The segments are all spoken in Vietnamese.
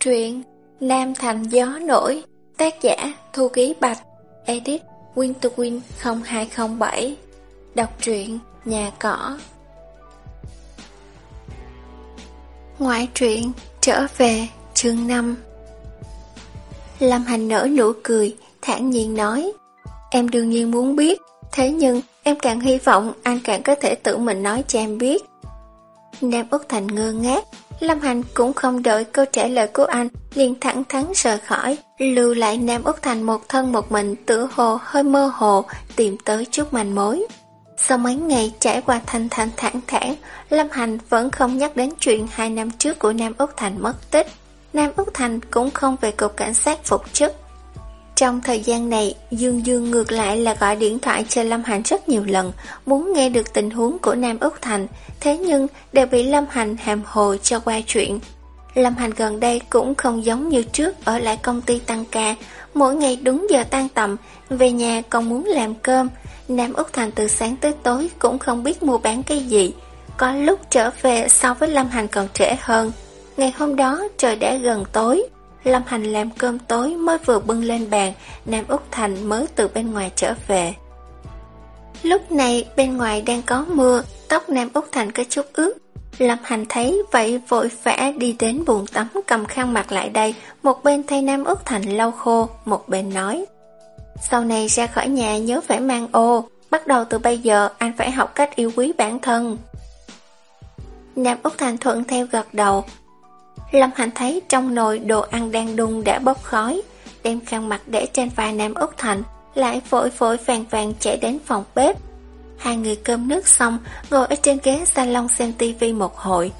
Truyện Nam Thành Gió Nổi, Tác giả Thu Ký Bạch, Edit Win to Win 0207 Đọc truyện Nhà Cỏ. Ngoại truyện Trở về chương 5 Lâm Hành nở nụ cười, thản nhiên nói, Em đương nhiên muốn biết, Thế nhưng em càng hy vọng anh càng có thể tự mình nói cho em biết. Nam Úc Thành ngơ ngác Lâm Hành cũng không đợi câu trả lời của anh, liền thẳng thắn rời khỏi, lưu lại Nam Úc Thành một thân một mình, tự hồ hơi mơ hồ, tìm tới chút manh mối. Sau mấy ngày trải qua thanh thanh thản thản, Lâm Hành vẫn không nhắc đến chuyện hai năm trước của Nam Úc Thành mất tích. Nam Úc Thành cũng không về cục cảnh sát phục chức. Trong thời gian này, Dương Dương ngược lại là gọi điện thoại cho Lâm Hành rất nhiều lần, muốn nghe được tình huống của Nam Úc Thành, thế nhưng đều bị Lâm Hành hàm hồ cho qua chuyện. Lâm Hành gần đây cũng không giống như trước ở lại công ty tăng ca, mỗi ngày đúng giờ tan tầm, về nhà còn muốn làm cơm. Nam Úc Thành từ sáng tới tối cũng không biết mua bán cái gì, có lúc trở về so với Lâm Hành còn trễ hơn. Ngày hôm đó trời đã gần tối, Lâm Hành làm cơm tối mới vừa bưng lên bàn, Nam Úc Thành mới từ bên ngoài trở về. Lúc này bên ngoài đang có mưa, tóc Nam Úc Thành có chút ướt. Lâm Hành thấy vậy vội vã đi đến buồng tắm cầm khăn mặt lại đây, một bên thay Nam Úc Thành lau khô, một bên nói. Sau này ra khỏi nhà nhớ phải mang ô, bắt đầu từ bây giờ anh phải học cách yêu quý bản thân. Nam Úc Thành thuận theo gật đầu, Lâm Hành thấy trong nồi đồ ăn đang đun đã bốc khói, đem khăn mặt để trên vai Nam Úc Thành, lại vội vội vàng vàng chạy đến phòng bếp. Hai người cơm nước xong, ngồi ở trên ghế salon xem tivi một hồi.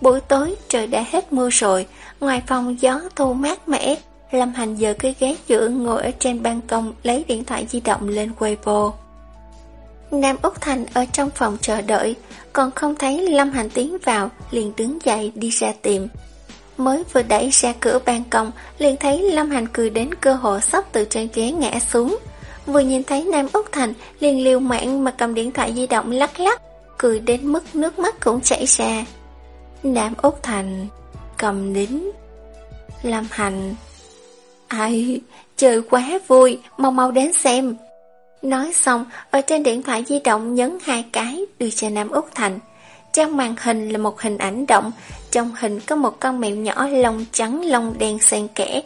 Buổi tối trời đã hết mưa rồi, ngoài phòng gió thu mát mẻ, Lâm Hành giờ cái ghế giữa ngồi ở trên ban công lấy điện thoại di động lên Weibo. Nam Úc Thành ở trong phòng chờ đợi, còn không thấy Lâm Hành tiến vào, liền đứng dậy đi ra tìm. Mới vừa đẩy ra cửa ban công, liền thấy Lâm Hành cười đến cơ hội sắp từ trên ghế ngã xuống. Vừa nhìn thấy Nam Úc Thành, liền liều mạng mà cầm điện thoại di động lắc lắc, cười đến mức nước mắt cũng chảy ra. Nam Úc Thành cầm nín. Lâm Hành Ai, trời quá vui, mau mau đến xem. Nói xong, ở trên điện thoại di động nhấn hai cái đưa cho Nam Úc Thành. Trong màn hình là một hình ảnh động, trong hình có một con mèo nhỏ lông trắng lông đen xen kẽ.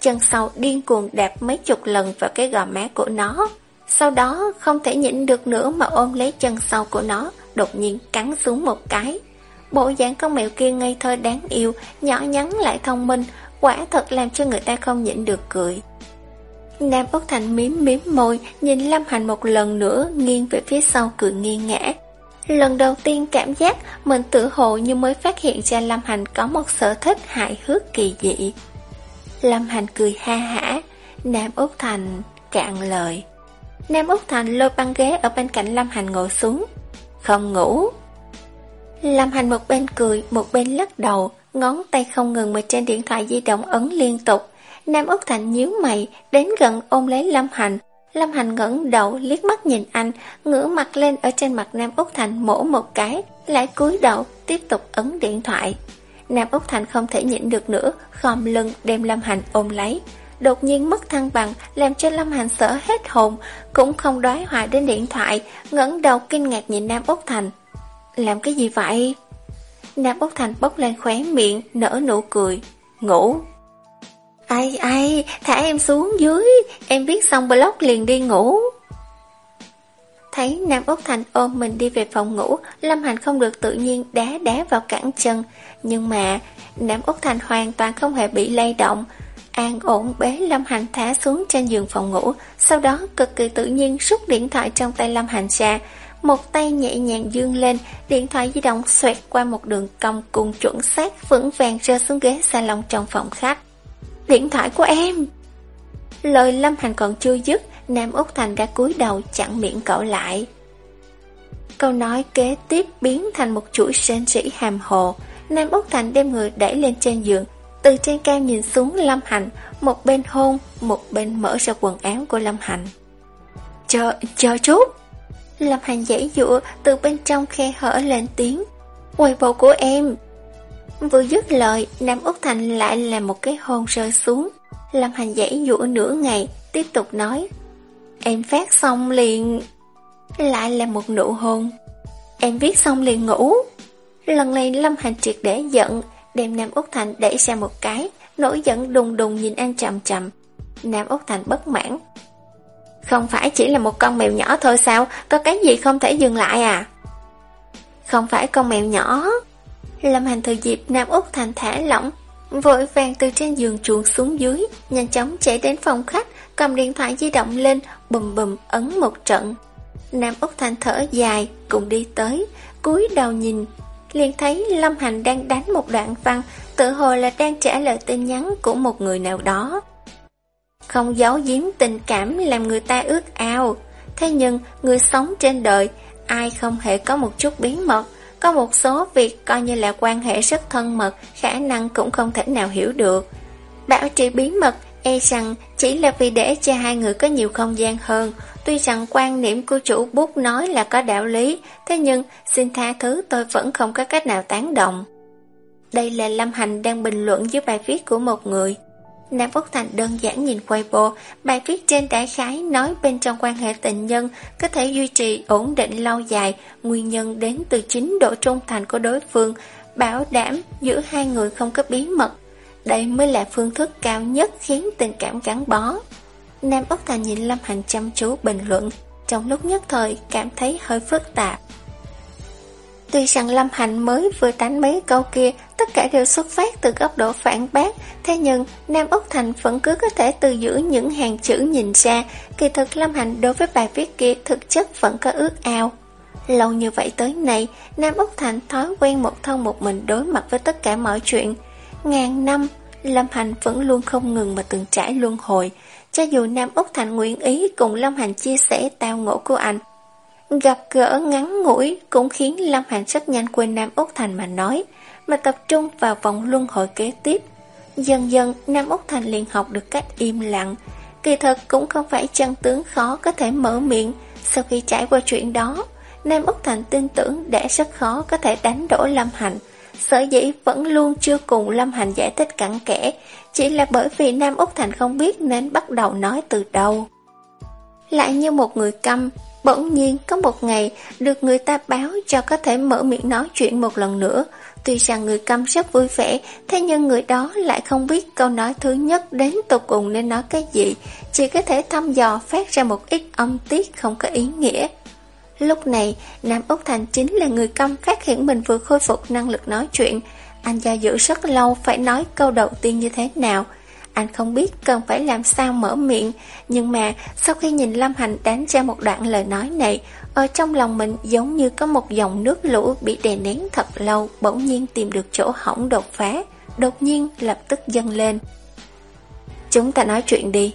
Chân sau điên cuồng đạp mấy chục lần vào cái gò má của nó. Sau đó không thể nhịn được nữa mà ôm lấy chân sau của nó, đột nhiên cắn xuống một cái. Bộ dáng con mèo kia ngây thơ đáng yêu, nhỏ nhắn lại thông minh, quả thật làm cho người ta không nhịn được cười. Nam Úc Thành miếm miếm môi, nhìn Lâm Hành một lần nữa, nghiêng về phía sau cười nghiêng ngã. Lần đầu tiên cảm giác mình tự hồ như mới phát hiện ra Lâm Hành có một sở thích hại hước kỳ dị. Lâm Hành cười ha hả, Nam Úc Thành cạn lời. Nam Úc Thành lôi băng ghế ở bên cạnh Lâm Hành ngồi xuống. Không ngủ. Lâm Hành một bên cười, một bên lắc đầu, ngón tay không ngừng mà trên điện thoại di động ấn liên tục. Nam Úc Thành nhíu mày, đến gần ôm lấy Lâm Hành, Lâm Hành ngẩng đầu liếc mắt nhìn anh, ngửa mặt lên ở trên mặt Nam Úc Thành mổ một cái, lại cúi đầu tiếp tục ấn điện thoại. Nam Úc Thành không thể nhịn được nữa, khom lưng đem Lâm Hành ôm lấy. Đột nhiên mất thăng bằng, làm cho Lâm Hành sợ hết hồn, cũng không đoái hoài đến điện thoại, ngẩng đầu kinh ngạc nhìn Nam Úc Thành. Làm cái gì vậy? Nam Úc Thành bốc lên khóe miệng, nở nụ cười. Ngủ. Ai ai, thả em xuống dưới, em viết xong blog liền đi ngủ. Thấy Nam Úc Thành ôm mình đi về phòng ngủ, Lâm Hành không được tự nhiên đá đá vào cẳng chân. Nhưng mà, Nam Úc Thành hoàn toàn không hề bị lay động. An ổn bế Lâm Hành thả xuống trên giường phòng ngủ, sau đó cực kỳ tự nhiên rút điện thoại trong tay Lâm Hành ra. Một tay nhẹ nhàng dương lên, điện thoại di động xoẹt qua một đường cong cùng chuẩn xác vững vàng rơi xuống ghế salon trong phòng khách. Điện thoại của em. Lời Lâm Hành còn chưa dứt Nam Úc Thành đã cúi đầu chặn miệng cậu lại. Câu nói kế tiếp biến thành một chuỗi sen sĩ hàm hồ. Nam Úc Thành đem người đẩy lên trên giường. Từ trên cao nhìn xuống Lâm Hành Một bên hôn Một bên mở ra quần áo của Lâm Hành Chờ, chờ chút. Lâm Hành dãy dụa từ bên trong khe hở lên tiếng. Quầy bộ của em. Vừa dứt lời, Nam Úc Thành lại là một cái hôn rơi xuống. Lâm Hành dãy dụa nửa ngày, tiếp tục nói. Em phát xong liền... Lại là một nụ hôn. Em viết xong liền ngủ. Lần này Lâm Hành triệt để giận, đem Nam Úc Thành đẩy ra một cái, nổi giận đùng đùng nhìn anh chậm chậm. Nam Úc Thành bất mãn. Không phải chỉ là một con mèo nhỏ thôi sao, có cái gì không thể dừng lại à? Không phải con mèo nhỏ. Lâm Hành thừa dịp Nam Úc Thành thả lỏng, vội vàng từ trên giường chuồn xuống dưới, nhanh chóng chạy đến phòng khách, cầm điện thoại di động lên, bùm bùm ấn một trận. Nam Úc Thành thở dài, cùng đi tới, cúi đầu nhìn, liền thấy Lâm Hành đang đánh một đoạn văn, tự hồ là đang trả lời tin nhắn của một người nào đó. Không giấu giếm tình cảm làm người ta ước ao, thế nhưng người sống trên đời, ai không hề có một chút bí mật, có một số việc coi như là quan hệ rất thân mật, khả năng cũng không thể nào hiểu được. Bảo trì bí mật, e rằng chỉ là vì để cho hai người có nhiều không gian hơn. Tuy rằng quan niệm của chủ bút nói là có đạo lý, thế nhưng xin tha thứ tôi vẫn không có cách nào tán động. Đây là Lâm Hành đang bình luận dưới bài viết của một người. Nam Phúc Thành đơn giản nhìn Weibo, bài viết trên đại khái nói bên trong quan hệ tình nhân có thể duy trì ổn định lâu dài, nguyên nhân đến từ chính độ trung thành của đối phương, bảo đảm giữa hai người không có bí mật. Đây mới là phương thức cao nhất khiến tình cảm gắn bó. Nam Úc Thành nhìn Lâm Hành chăm chú bình luận, trong lúc nhất thời cảm thấy hơi phức tạp. Tuy rằng Lâm hạnh mới vừa đánh mấy câu kia, tất cả đều xuất phát từ góc độ phản bác, thế nhưng Nam Úc Thành vẫn cứ có thể từ giữa những hàng chữ nhìn ra, kỳ thực Lâm hạnh đối với bài viết kia thực chất vẫn có ước ao. Lâu như vậy tới nay, Nam Úc Thành thói quen một thân một mình đối mặt với tất cả mọi chuyện. Ngàn năm, Lâm Hành vẫn luôn không ngừng mà từng trải luân hồi, cho dù Nam Úc Thành nguyện ý cùng Lâm Hành chia sẻ tao ngộ của anh, Gặp gỡ ngắn ngủi cũng khiến Lâm hạnh rất nhanh quên Nam Úc Thành mà nói, mà tập trung vào vòng luân hồi kế tiếp. Dần dần Nam Úc Thành liền học được cách im lặng. Kỳ thật cũng không phải chân tướng khó có thể mở miệng. Sau khi trải qua chuyện đó, Nam Úc Thành tin tưởng đã rất khó có thể đánh đổ Lâm hạnh Sở dĩ vẫn luôn chưa cùng Lâm hạnh giải thích cặn kẽ, chỉ là bởi vì Nam Úc Thành không biết nên bắt đầu nói từ đầu Lại như một người câm, Bỗng nhiên có một ngày được người ta báo cho có thể mở miệng nói chuyện một lần nữa. Tuy rằng người câm rất vui vẻ, thế nhưng người đó lại không biết câu nói thứ nhất đến tục cùng nên nói cái gì, chỉ có thể thăm dò phát ra một ít âm tiết không có ý nghĩa. Lúc này, Nam Úc Thành chính là người câm phát hiện mình vừa khôi phục năng lực nói chuyện. Anh do dự rất lâu phải nói câu đầu tiên như thế nào. Anh không biết cần phải làm sao mở miệng, Nhưng mà sau khi nhìn Lâm Hành đánh ra một đoạn lời nói này, Ở trong lòng mình giống như có một dòng nước lũ bị đè nén thật lâu, Bỗng nhiên tìm được chỗ hỏng đột phá, Đột nhiên lập tức dâng lên. Chúng ta nói chuyện đi.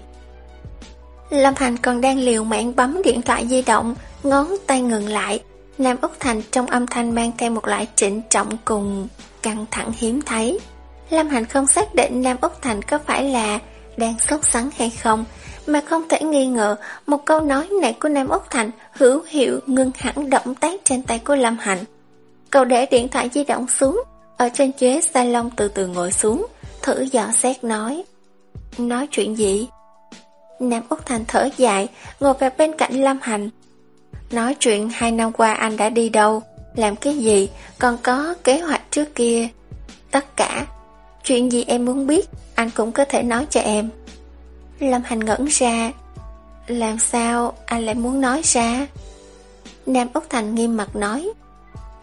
Lâm Hành còn đang liều mạng bấm điện thoại di động, Ngón tay ngừng lại, Nam Úc Thành trong âm thanh mang theo một loại trịnh trọng cùng căng thẳng hiếm thấy. Lâm Hành không xác định Nam Úc Thành có phải là đang sốt sắng hay không, mà không thể nghi ngờ một câu nói này của Nam Úc Thành hữu hiệu ngưng hẳn động tác trên tay của Lâm Hành. Cậu để điện thoại di động xuống, ở trên ghế salon từ từ ngồi xuống, thử dò xét nói. Nói chuyện gì? Nam Úc Thành thở dài, ngồi vào bên cạnh Lâm Hành. Nói chuyện hai năm qua anh đã đi đâu, làm cái gì, còn có kế hoạch trước kia. Tất cả Chuyện gì em muốn biết Anh cũng có thể nói cho em. Lâm Hành ngẩn ra. Làm sao anh lại muốn nói ra? Nam Úc Thành nghiêm mặt nói.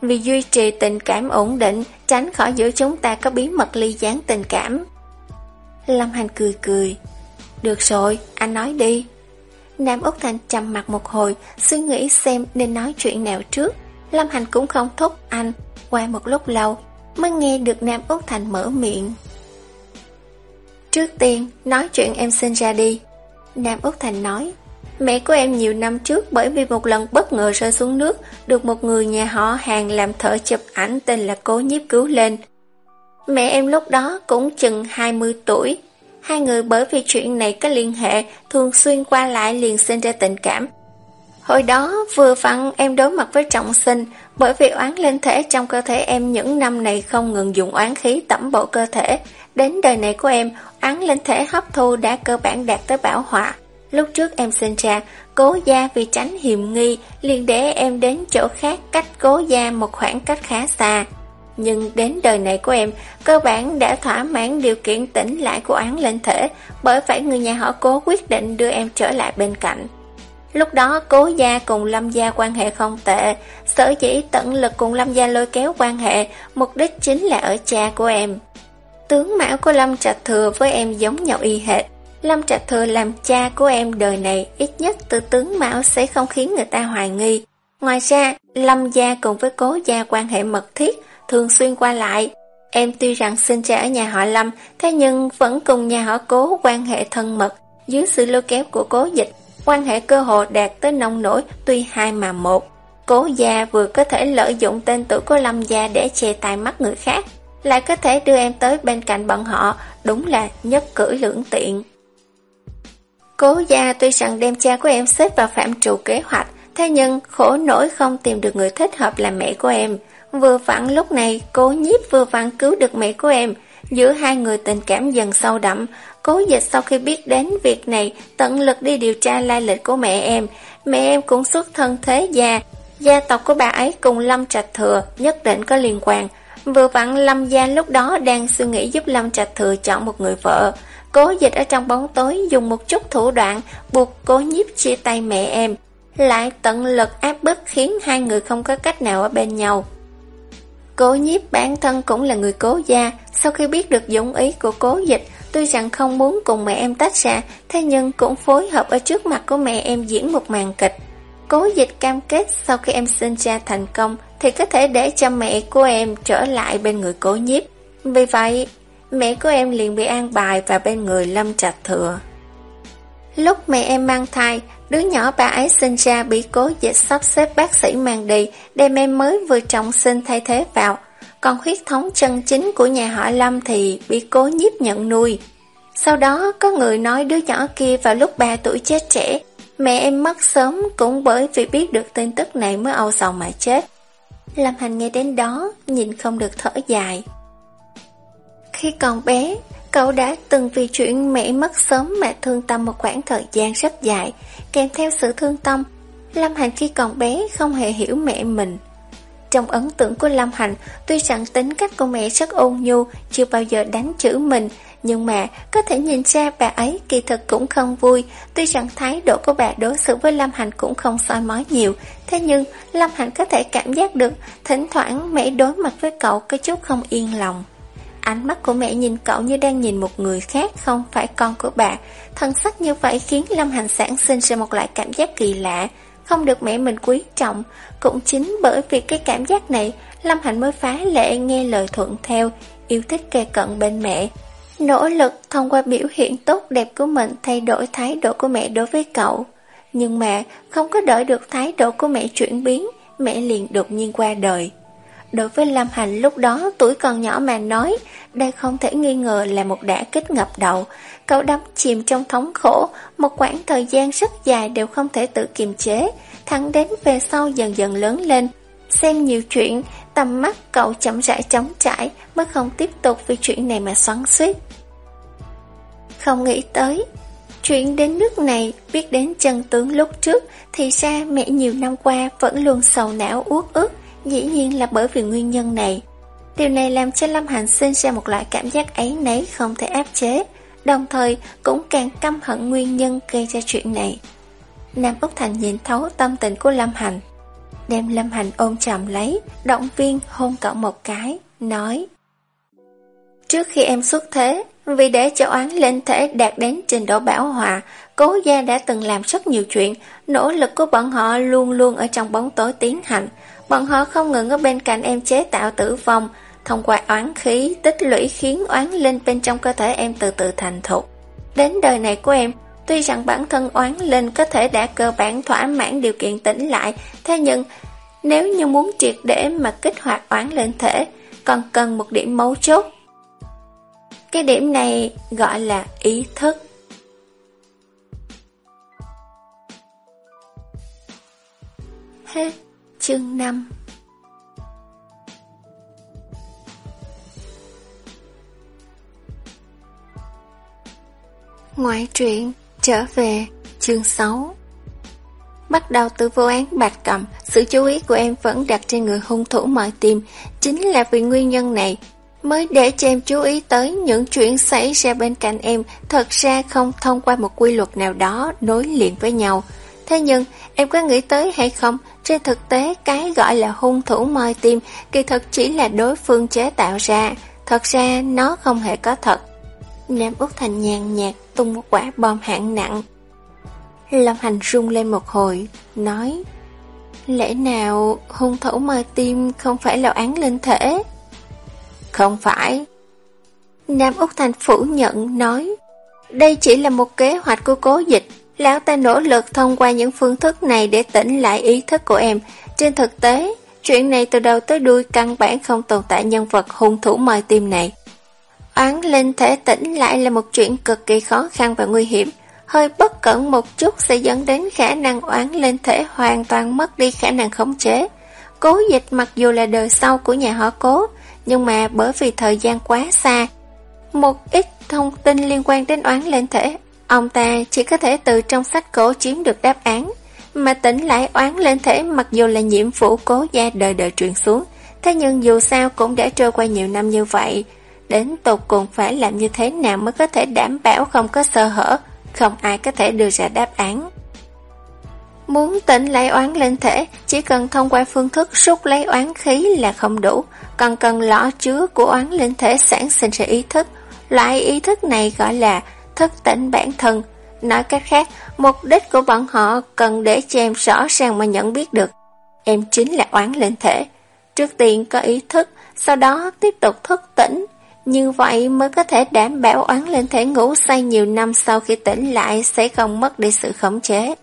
Vì duy trì tình cảm ổn định Tránh khỏi giữa chúng ta có bí mật ly gián tình cảm. Lâm Hành cười cười. Được rồi, anh nói đi. Nam Úc Thành trầm mặt một hồi Suy nghĩ xem nên nói chuyện nào trước. Lâm Hành cũng không thúc anh. Qua một lúc lâu mới nghe được Nam Úc Thành mở miệng. Trước tiên, nói chuyện em sinh ra đi. Nam Úc Thành nói, mẹ của em nhiều năm trước bởi vì một lần bất ngờ rơi xuống nước, được một người nhà họ hàng làm thợ chụp ảnh tên là Cố Nhiếp cứu lên. Mẹ em lúc đó cũng chừng 20 tuổi. Hai người bởi vì chuyện này có liên hệ, thường xuyên qua lại liền sinh ra tình cảm. Hồi đó vừa vặn em đối mặt với trọng sinh, bởi vì oán linh thể trong cơ thể em những năm này không ngừng dùng oán khí tẩm bộ cơ thể. Đến đời này của em, oán linh thể hấp thu đã cơ bản đạt tới bảo họa. Lúc trước em sinh ra, cố gia vì tránh hiểm nghi, liền để em đến chỗ khác cách cố gia một khoảng cách khá xa. Nhưng đến đời này của em, cơ bản đã thỏa mãn điều kiện tỉnh lại của oán linh thể, bởi vậy người nhà họ cố quyết định đưa em trở lại bên cạnh. Lúc đó cố gia cùng Lâm gia quan hệ không tệ, sở dĩ tận lực cùng Lâm gia lôi kéo quan hệ, mục đích chính là ở cha của em. Tướng mão của Lâm Trạch Thừa với em giống nhau y hệt. Lâm Trạch Thừa làm cha của em đời này ít nhất từ tướng mão sẽ không khiến người ta hoài nghi. Ngoài ra, Lâm gia cùng với cố gia quan hệ mật thiết, thường xuyên qua lại. Em tuy rằng sinh ra ở nhà họ Lâm, thế nhưng vẫn cùng nhà họ cố quan hệ thân mật. Dưới sự lôi kéo của cố dịch, quan hệ cơ hội đạt tới nông nổi tuy hai mà một. Cố gia vừa có thể lợi dụng tên tuổi của Lâm gia để che tai mắt người khác, lại có thể đưa em tới bên cạnh bọn họ, đúng là nhất cử lưỡng tiện. Cố gia tuy rằng đem cha của em xếp vào phạm trù kế hoạch, thế nhưng khổ nổi không tìm được người thích hợp làm mẹ của em. Vừa vặn lúc này, cố nhiếp vừa vặn cứu được mẹ của em. Giữa hai người tình cảm dần sâu đậm, cố dịch sau khi biết đến việc này, tận lực đi điều tra lai lịch của mẹ em. Mẹ em cũng xuất thân thế gia, gia tộc của bà ấy cùng Lâm Trạch Thừa nhất định có liên quan. Vừa vặn Lâm gia lúc đó đang suy nghĩ giúp Lâm Trạch Thừa chọn một người vợ. Cố dịch ở trong bóng tối dùng một chút thủ đoạn buộc cố nhiếp chia tay mẹ em, lại tận lực áp bức khiến hai người không có cách nào ở bên nhau. Cố nhiếp bản thân cũng là người cố gia, sau khi biết được dũng ý của cố dịch, tuy rằng không muốn cùng mẹ em tách ra, thế nhưng cũng phối hợp ở trước mặt của mẹ em diễn một màn kịch. Cố dịch cam kết sau khi em sinh ra thành công thì có thể để cho mẹ của em trở lại bên người cố nhiếp. Vì vậy, mẹ của em liền bị an bài vào bên người Lâm Trạch Thừa. Lúc mẹ em mang thai, đứa nhỏ bà ấy sinh ra bị cố dịch sắp xếp bác sĩ mang đi, đem em mới vừa trọng sinh thay thế vào. Còn huyết thống chân chính của nhà họ Lâm thì bị cố nhiếp nhận nuôi. Sau đó có người nói đứa nhỏ kia vào lúc 3 tuổi chết trẻ, mẹ em mất sớm cũng bởi vì biết được tin tức này mới âu sầu mà chết. Lâm Hành nghe đến đó, nhìn không được thở dài. Khi còn bé, Cậu đã từng vì chuyện mẹ mất sớm mà thương tâm một khoảng thời gian rất dài, kèm theo sự thương tâm. Lâm Hành khi còn bé không hề hiểu mẹ mình. Trong ấn tượng của Lâm Hành, tuy rằng tính cách của mẹ rất ôn nhu, chưa bao giờ đánh chữ mình, nhưng mà có thể nhìn ra bà ấy kỳ thực cũng không vui, tuy rằng thái độ của bà đối xử với Lâm Hành cũng không soi mói nhiều, thế nhưng Lâm Hành có thể cảm giác được thỉnh thoảng mẹ đối mặt với cậu có chút không yên lòng. Ánh mắt của mẹ nhìn cậu như đang nhìn một người khác không phải con của bà. Thân sắc như vậy khiến Lâm Hành sản sinh ra một loại cảm giác kỳ lạ, không được mẹ mình quý trọng. Cũng chính bởi vì cái cảm giác này, Lâm Hành mới phá lệ nghe lời thuận theo, yêu thích kề cận bên mẹ. Nỗ lực thông qua biểu hiện tốt đẹp của mình thay đổi thái độ của mẹ đối với cậu. Nhưng mà không có đợi được thái độ của mẹ chuyển biến, mẹ liền đột nhiên qua đời. Đối với Lâm Hành lúc đó tuổi còn nhỏ mà nói, đây không thể nghi ngờ là một đả kích ngập đầu. Cậu đắm chìm trong thống khổ, một quãng thời gian rất dài đều không thể tự kiềm chế, thẳng đến về sau dần dần lớn lên. Xem nhiều chuyện, tầm mắt cậu chậm rãi chống trải mới không tiếp tục vì chuyện này mà xoắn xuýt Không nghĩ tới, chuyện đến nước này, biết đến chân tướng lúc trước, thì ra mẹ nhiều năm qua vẫn luôn sầu não uất ức, Dĩ nhiên là bởi vì nguyên nhân này. Điều này làm cho Lâm Hành sinh ra một loại cảm giác ấy nấy không thể áp chế, đồng thời cũng càng căm hận nguyên nhân gây ra chuyện này. Nam Úc Thành nhìn thấu tâm tình của Lâm Hành, đem Lâm Hành ôm chầm lấy, động viên hôn cậu một cái, nói Trước khi em xuất thế, vì để cho oán lên thể đạt đến trình độ bảo hòa, cố gia đã từng làm rất nhiều chuyện, nỗ lực của bọn họ luôn luôn ở trong bóng tối tiến hành, Bọn họ không ngừng ở bên cạnh em chế tạo tử vong, thông qua oán khí tích lũy khiến oán linh bên trong cơ thể em từ từ thành thục. Đến đời này của em, tuy rằng bản thân oán linh có thể đã cơ bản thỏa mãn điều kiện tỉnh lại, thế nhưng nếu như muốn triệt để mà kích hoạt oán linh thể, còn cần một điểm mấu chốt. Cái điểm này gọi là ý thức. Hết chương 5 Ngoại truyện Trở về chương 6 Bắt đầu từ vụ án bạch cầm, sự chú ý của em vẫn đặt trên người hung thủ mọi tim. Chính là vì nguyên nhân này, mới để cho em chú ý tới những chuyện xảy ra bên cạnh em thật ra không thông qua một quy luật nào đó nối liền với nhau. Thế nhưng, em có nghĩ tới hay không, trên thực tế cái gọi là hung thủ moi tim kỳ thực chỉ là đối phương chế tạo ra, thật ra nó không hề có thật. Nam Úc Thành nhàn nhạt tung một quả bom hạng nặng. Lâm Hành rung lên một hồi, nói Lẽ nào hung thủ moi tim không phải là án linh thể? Không phải. Nam Úc Thành phủ nhận nói, đây chỉ là một kế hoạch của cố dịch. Lão ta nỗ lực thông qua những phương thức này để tỉnh lại ý thức của em. Trên thực tế, chuyện này từ đầu tới đuôi căn bản không tồn tại nhân vật hung thủ mời tim này. Oán linh thể tỉnh lại là một chuyện cực kỳ khó khăn và nguy hiểm. Hơi bất cẩn một chút sẽ dẫn đến khả năng oán linh thể hoàn toàn mất đi khả năng khống chế. Cố dịch mặc dù là đời sau của nhà họ cố, nhưng mà bởi vì thời gian quá xa, một ít thông tin liên quan đến oán lên thể, ông ta chỉ có thể từ trong sách cổ chiếm được đáp án, mà tỉnh lại oán lên thể mặc dù là nhiệm vụ cố gia đời đời truyền xuống, thế nhưng dù sao cũng đã trôi qua nhiều năm như vậy, đến tột cùng phải làm như thế nào mới có thể đảm bảo không có sơ hở, không ai có thể đưa ra đáp án. Muốn tỉnh lấy oán lên thể, chỉ cần thông qua phương thức rút lấy oán khí là không đủ, còn cần lõ chứa của oán lên thể sản sinh ra ý thức. Loại ý thức này gọi là thức tỉnh bản thân. Nói cách khác, mục đích của bọn họ cần để cho em rõ ràng mà nhận biết được. Em chính là oán linh thể. Trước tiên có ý thức, sau đó tiếp tục thức tỉnh. Như vậy mới có thể đảm bảo oán linh thể ngủ say nhiều năm sau khi tỉnh lại sẽ không mất đi sự khống chế.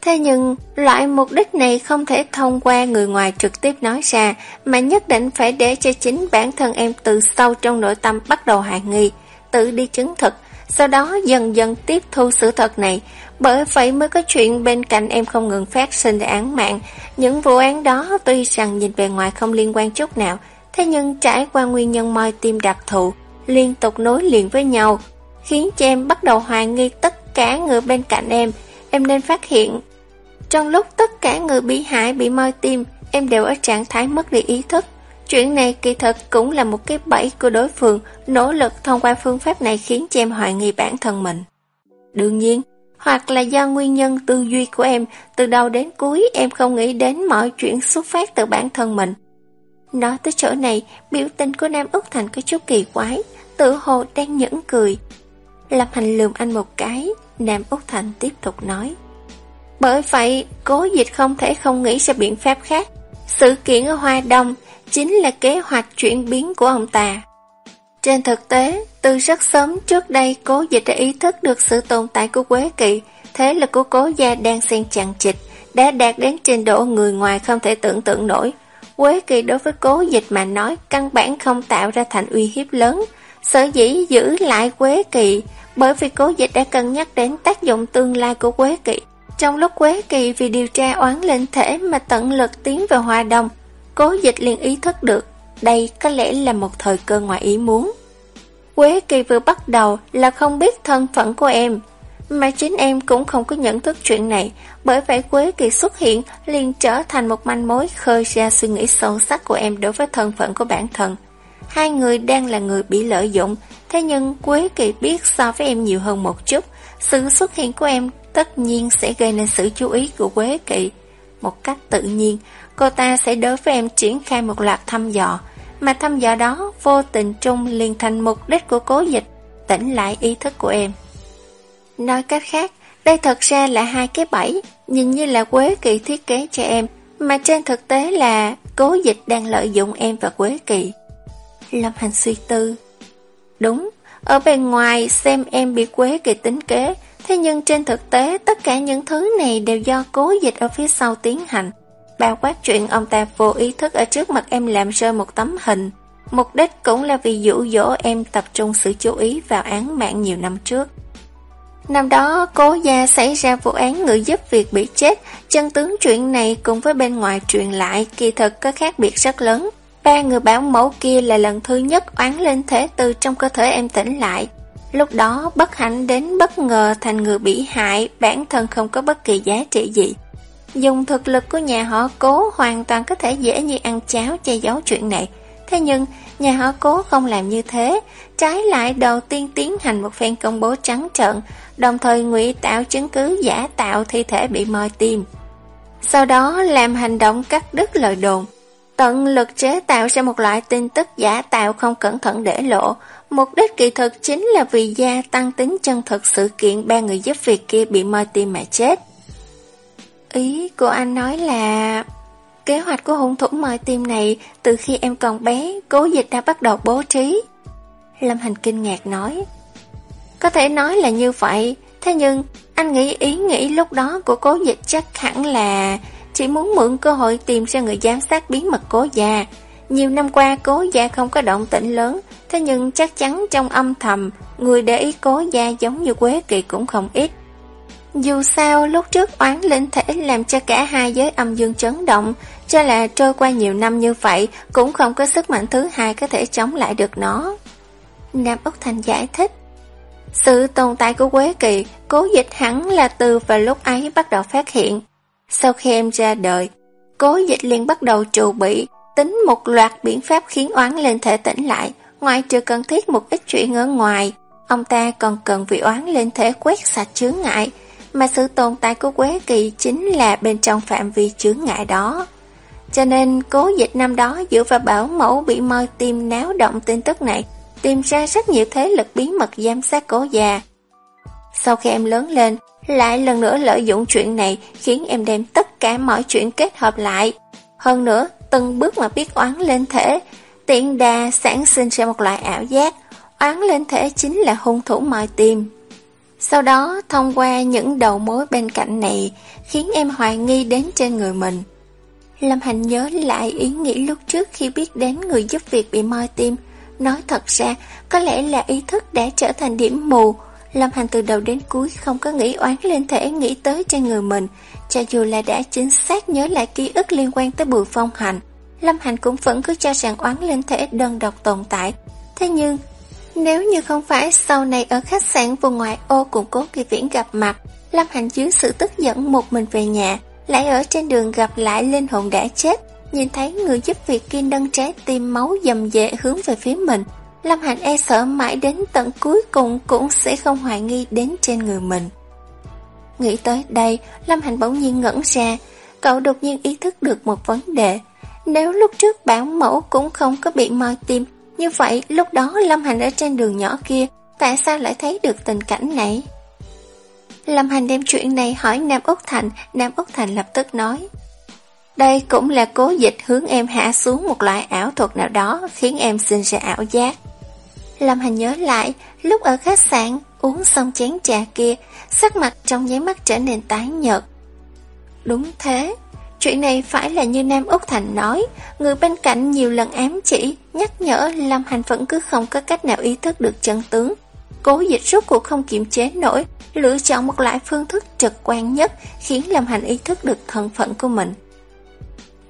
Thế nhưng, loại mục đích này không thể thông qua người ngoài trực tiếp nói ra, mà nhất định phải để cho chính bản thân em từ sâu trong nội tâm bắt đầu hoài nghi, tự đi chứng thực, sau đó dần dần tiếp thu sự thật này. Bởi vậy mới có chuyện bên cạnh em không ngừng phát sinh án mạng. Những vụ án đó tuy rằng nhìn bề ngoài không liên quan chút nào, thế nhưng trải qua nguyên nhân moi tim đặc thù, liên tục nối liền với nhau, khiến cho em bắt đầu hoài nghi tất cả người bên cạnh em. Em nên phát hiện trong lúc tất cả người bị hại bị moi tim, em đều ở trạng thái mất đi ý thức. Chuyện này kỳ thật cũng là một cái bẫy của đối phương, nỗ lực thông qua phương pháp này khiến cho em hoài nghi bản thân mình. Đương nhiên, hoặc là do nguyên nhân tư duy của em, từ đầu đến cuối em không nghĩ đến mọi chuyện xuất phát từ bản thân mình. Nói tới chỗ này, biểu tình của Nam Úc Thành có chút kỳ quái, tự hồ đang nhẫn cười. Lập hành lườm anh một cái, Nam Úc Thành tiếp tục nói. Bởi vậy, cố dịch không thể không nghĩ ra biện pháp khác. Sự kiện ở Hoa Đông chính là kế hoạch chuyển biến của ông ta. Trên thực tế, từ rất sớm trước đây cố dịch đã ý thức được sự tồn tại của Quế Kỵ, thế lực của cố gia đang xen chằng chịch, đã đạt đến trình độ người ngoài không thể tưởng tượng nổi. Quế Kỳ đối với cố dịch mà nói căn bản không tạo ra thành uy hiếp lớn, sở dĩ giữ lại Quế Kỳ bởi vì cố dịch đã cân nhắc đến tác dụng tương lai của Quế Kỳ. Trong lúc Quế Kỳ vì điều tra oán linh thể mà tận lực tiến vào hòa đồng cố dịch liền ý thức được, đây có lẽ là một thời cơ ngoài ý muốn. Quế Kỳ vừa bắt đầu là không biết thân phận của em, mà chính em cũng không có nhận thức chuyện này, bởi vậy Quế Kỳ xuất hiện liền trở thành một manh mối khơi ra suy nghĩ sâu sắc của em đối với thân phận của bản thân. Hai người đang là người bị lợi dụng, thế nhưng Quế Kỳ biết so với em nhiều hơn một chút, sự xuất hiện của em tất nhiên sẽ gây nên sự chú ý của Quế Kỳ, Một cách tự nhiên, cô ta sẽ đối với em triển khai một loạt thăm dò, mà thăm dò đó vô tình trung liền thành mục đích của cố dịch, tỉnh lại ý thức của em. Nói cách khác, đây thật ra là hai cái bẫy, nhìn như là Quế kỳ thiết kế cho em, mà trên thực tế là cố dịch đang lợi dụng em và Quế kỳ Lâm Hành suy tư. Đúng, ở bên ngoài xem em bị Quế kỳ tính kế, Thế nhưng trên thực tế, tất cả những thứ này đều do cố dịch ở phía sau tiến hành. Bao quát chuyện ông ta vô ý thức ở trước mặt em làm rơi một tấm hình. Mục đích cũng là vì dụ dỗ em tập trung sự chú ý vào án mạng nhiều năm trước. Năm đó cố gia xảy ra vụ án người giúp việc bị chết, chân tướng chuyện này cùng với bên ngoài truyền lại kỳ thực có khác biệt rất lớn. Ba người bảo mẫu kia là lần thứ nhất oán lên thế từ trong cơ thể em tỉnh lại. Lúc đó bất hạnh đến bất ngờ thành người bị hại, bản thân không có bất kỳ giá trị gì. Dùng thực lực của nhà họ cố hoàn toàn có thể dễ như ăn cháo che giấu chuyện này. Thế nhưng, nhà họ cố không làm như thế, trái lại đầu tiên tiến hành một phen công bố trắng trợn, đồng thời ngụy tạo chứng cứ giả tạo thi thể bị moi tim. Sau đó làm hành động cắt đứt lời đồn, tận lực chế tạo ra một loại tin tức giả tạo không cẩn thận để lộ. Mục đích kỳ thực chính là vì gia tăng tính chân thực sự kiện ba người giúp việc kia bị moi tim mà chết. Ý của anh nói là... Kế hoạch của hung thủ mời tim này từ khi em còn bé, cố dịch đã bắt đầu bố trí. Lâm Hành kinh ngạc nói. Có thể nói là như vậy, thế nhưng anh nghĩ ý nghĩ lúc đó của cố dịch chắc hẳn là chỉ muốn mượn cơ hội tìm ra người giám sát bí mật cố già. Nhiều năm qua cố gia không có động tĩnh lớn, thế nhưng chắc chắn trong âm thầm, người để ý cố gia giống như Quế Kỳ cũng không ít. Dù sao, lúc trước oán linh thể làm cho cả hai giới âm dương chấn động, cho là trôi qua nhiều năm như vậy, cũng không có sức mạnh thứ hai có thể chống lại được nó. Nam Úc Thành giải thích. Sự tồn tại của Quế Kỳ, cố dịch hẳn là từ và lúc ấy bắt đầu phát hiện. Sau khi em ra đời, cố dịch liền bắt đầu trù bị, tính một loạt biện pháp khiến oán lên thể tỉnh lại, ngoài trừ cần thiết một ít chuyện ở ngoài. Ông ta còn cần vị oán lên thể quét sạch chướng ngại, mà sự tồn tại của Quế Kỳ chính là bên trong phạm vi chướng ngại đó. Cho nên cố dịch năm đó dựa vào bảo mẫu bị moi tim náo động tin tức này, tìm ra rất nhiều thế lực bí mật giám sát cố già. Sau khi em lớn lên, lại lần nữa lợi dụng chuyện này khiến em đem tất cả mọi chuyện kết hợp lại. Hơn nữa, từng bước mà biết oán lên thể, tiện đà sản sinh ra một loại ảo giác, oán lên thể chính là hung thủ moi tim. Sau đó, thông qua những đầu mối bên cạnh này, khiến em hoài nghi đến trên người mình. Lâm Hành nhớ lại ý nghĩ lúc trước khi biết đến người giúp việc bị moi tim. Nói thật ra, có lẽ là ý thức đã trở thành điểm mù. Lâm Hành từ đầu đến cuối không có nghĩ oán lên thể nghĩ tới trên người mình. Cho dù là đã chính xác nhớ lại ký ức liên quan tới bùi phong hành, Lâm Hành cũng vẫn cứ cho rằng oán lên thể đơn độc tồn tại. Thế nhưng, nếu như không phải sau này ở khách sạn vùng ngoại ô cùng cố kỳ viễn gặp mặt, Lâm Hành dưới sự tức giận một mình về nhà, lại ở trên đường gặp lại linh hồn đã chết, nhìn thấy người giúp việc kia nâng trái tim máu dầm dệ hướng về phía mình. Lâm Hành e sợ mãi đến tận cuối cùng cũng sẽ không hoài nghi đến trên người mình. Nghĩ tới đây, Lâm Hành bỗng nhiên ngẩn ra, cậu đột nhiên ý thức được một vấn đề. Nếu lúc trước bảo mẫu cũng không có bị moi tim, như vậy lúc đó Lâm Hành ở trên đường nhỏ kia, tại sao lại thấy được tình cảnh này? Lâm Hành đem chuyện này hỏi Nam Úc Thành, Nam Úc Thành lập tức nói. Đây cũng là cố dịch hướng em hạ xuống một loại ảo thuật nào đó khiến em sinh ra ảo giác. Lâm Hành nhớ lại, lúc ở khách sạn, uống xong chén trà kia, sắc mặt trong giấy mắt trở nên tái nhợt. Đúng thế, chuyện này phải là như Nam Úc Thành nói, người bên cạnh nhiều lần ám chỉ, nhắc nhở Lâm Hành vẫn cứ không có cách nào ý thức được chân tướng. Cố dịch rốt cuộc không kiềm chế nổi, lựa chọn một loại phương thức trực quan nhất khiến Lâm Hành ý thức được thân phận của mình.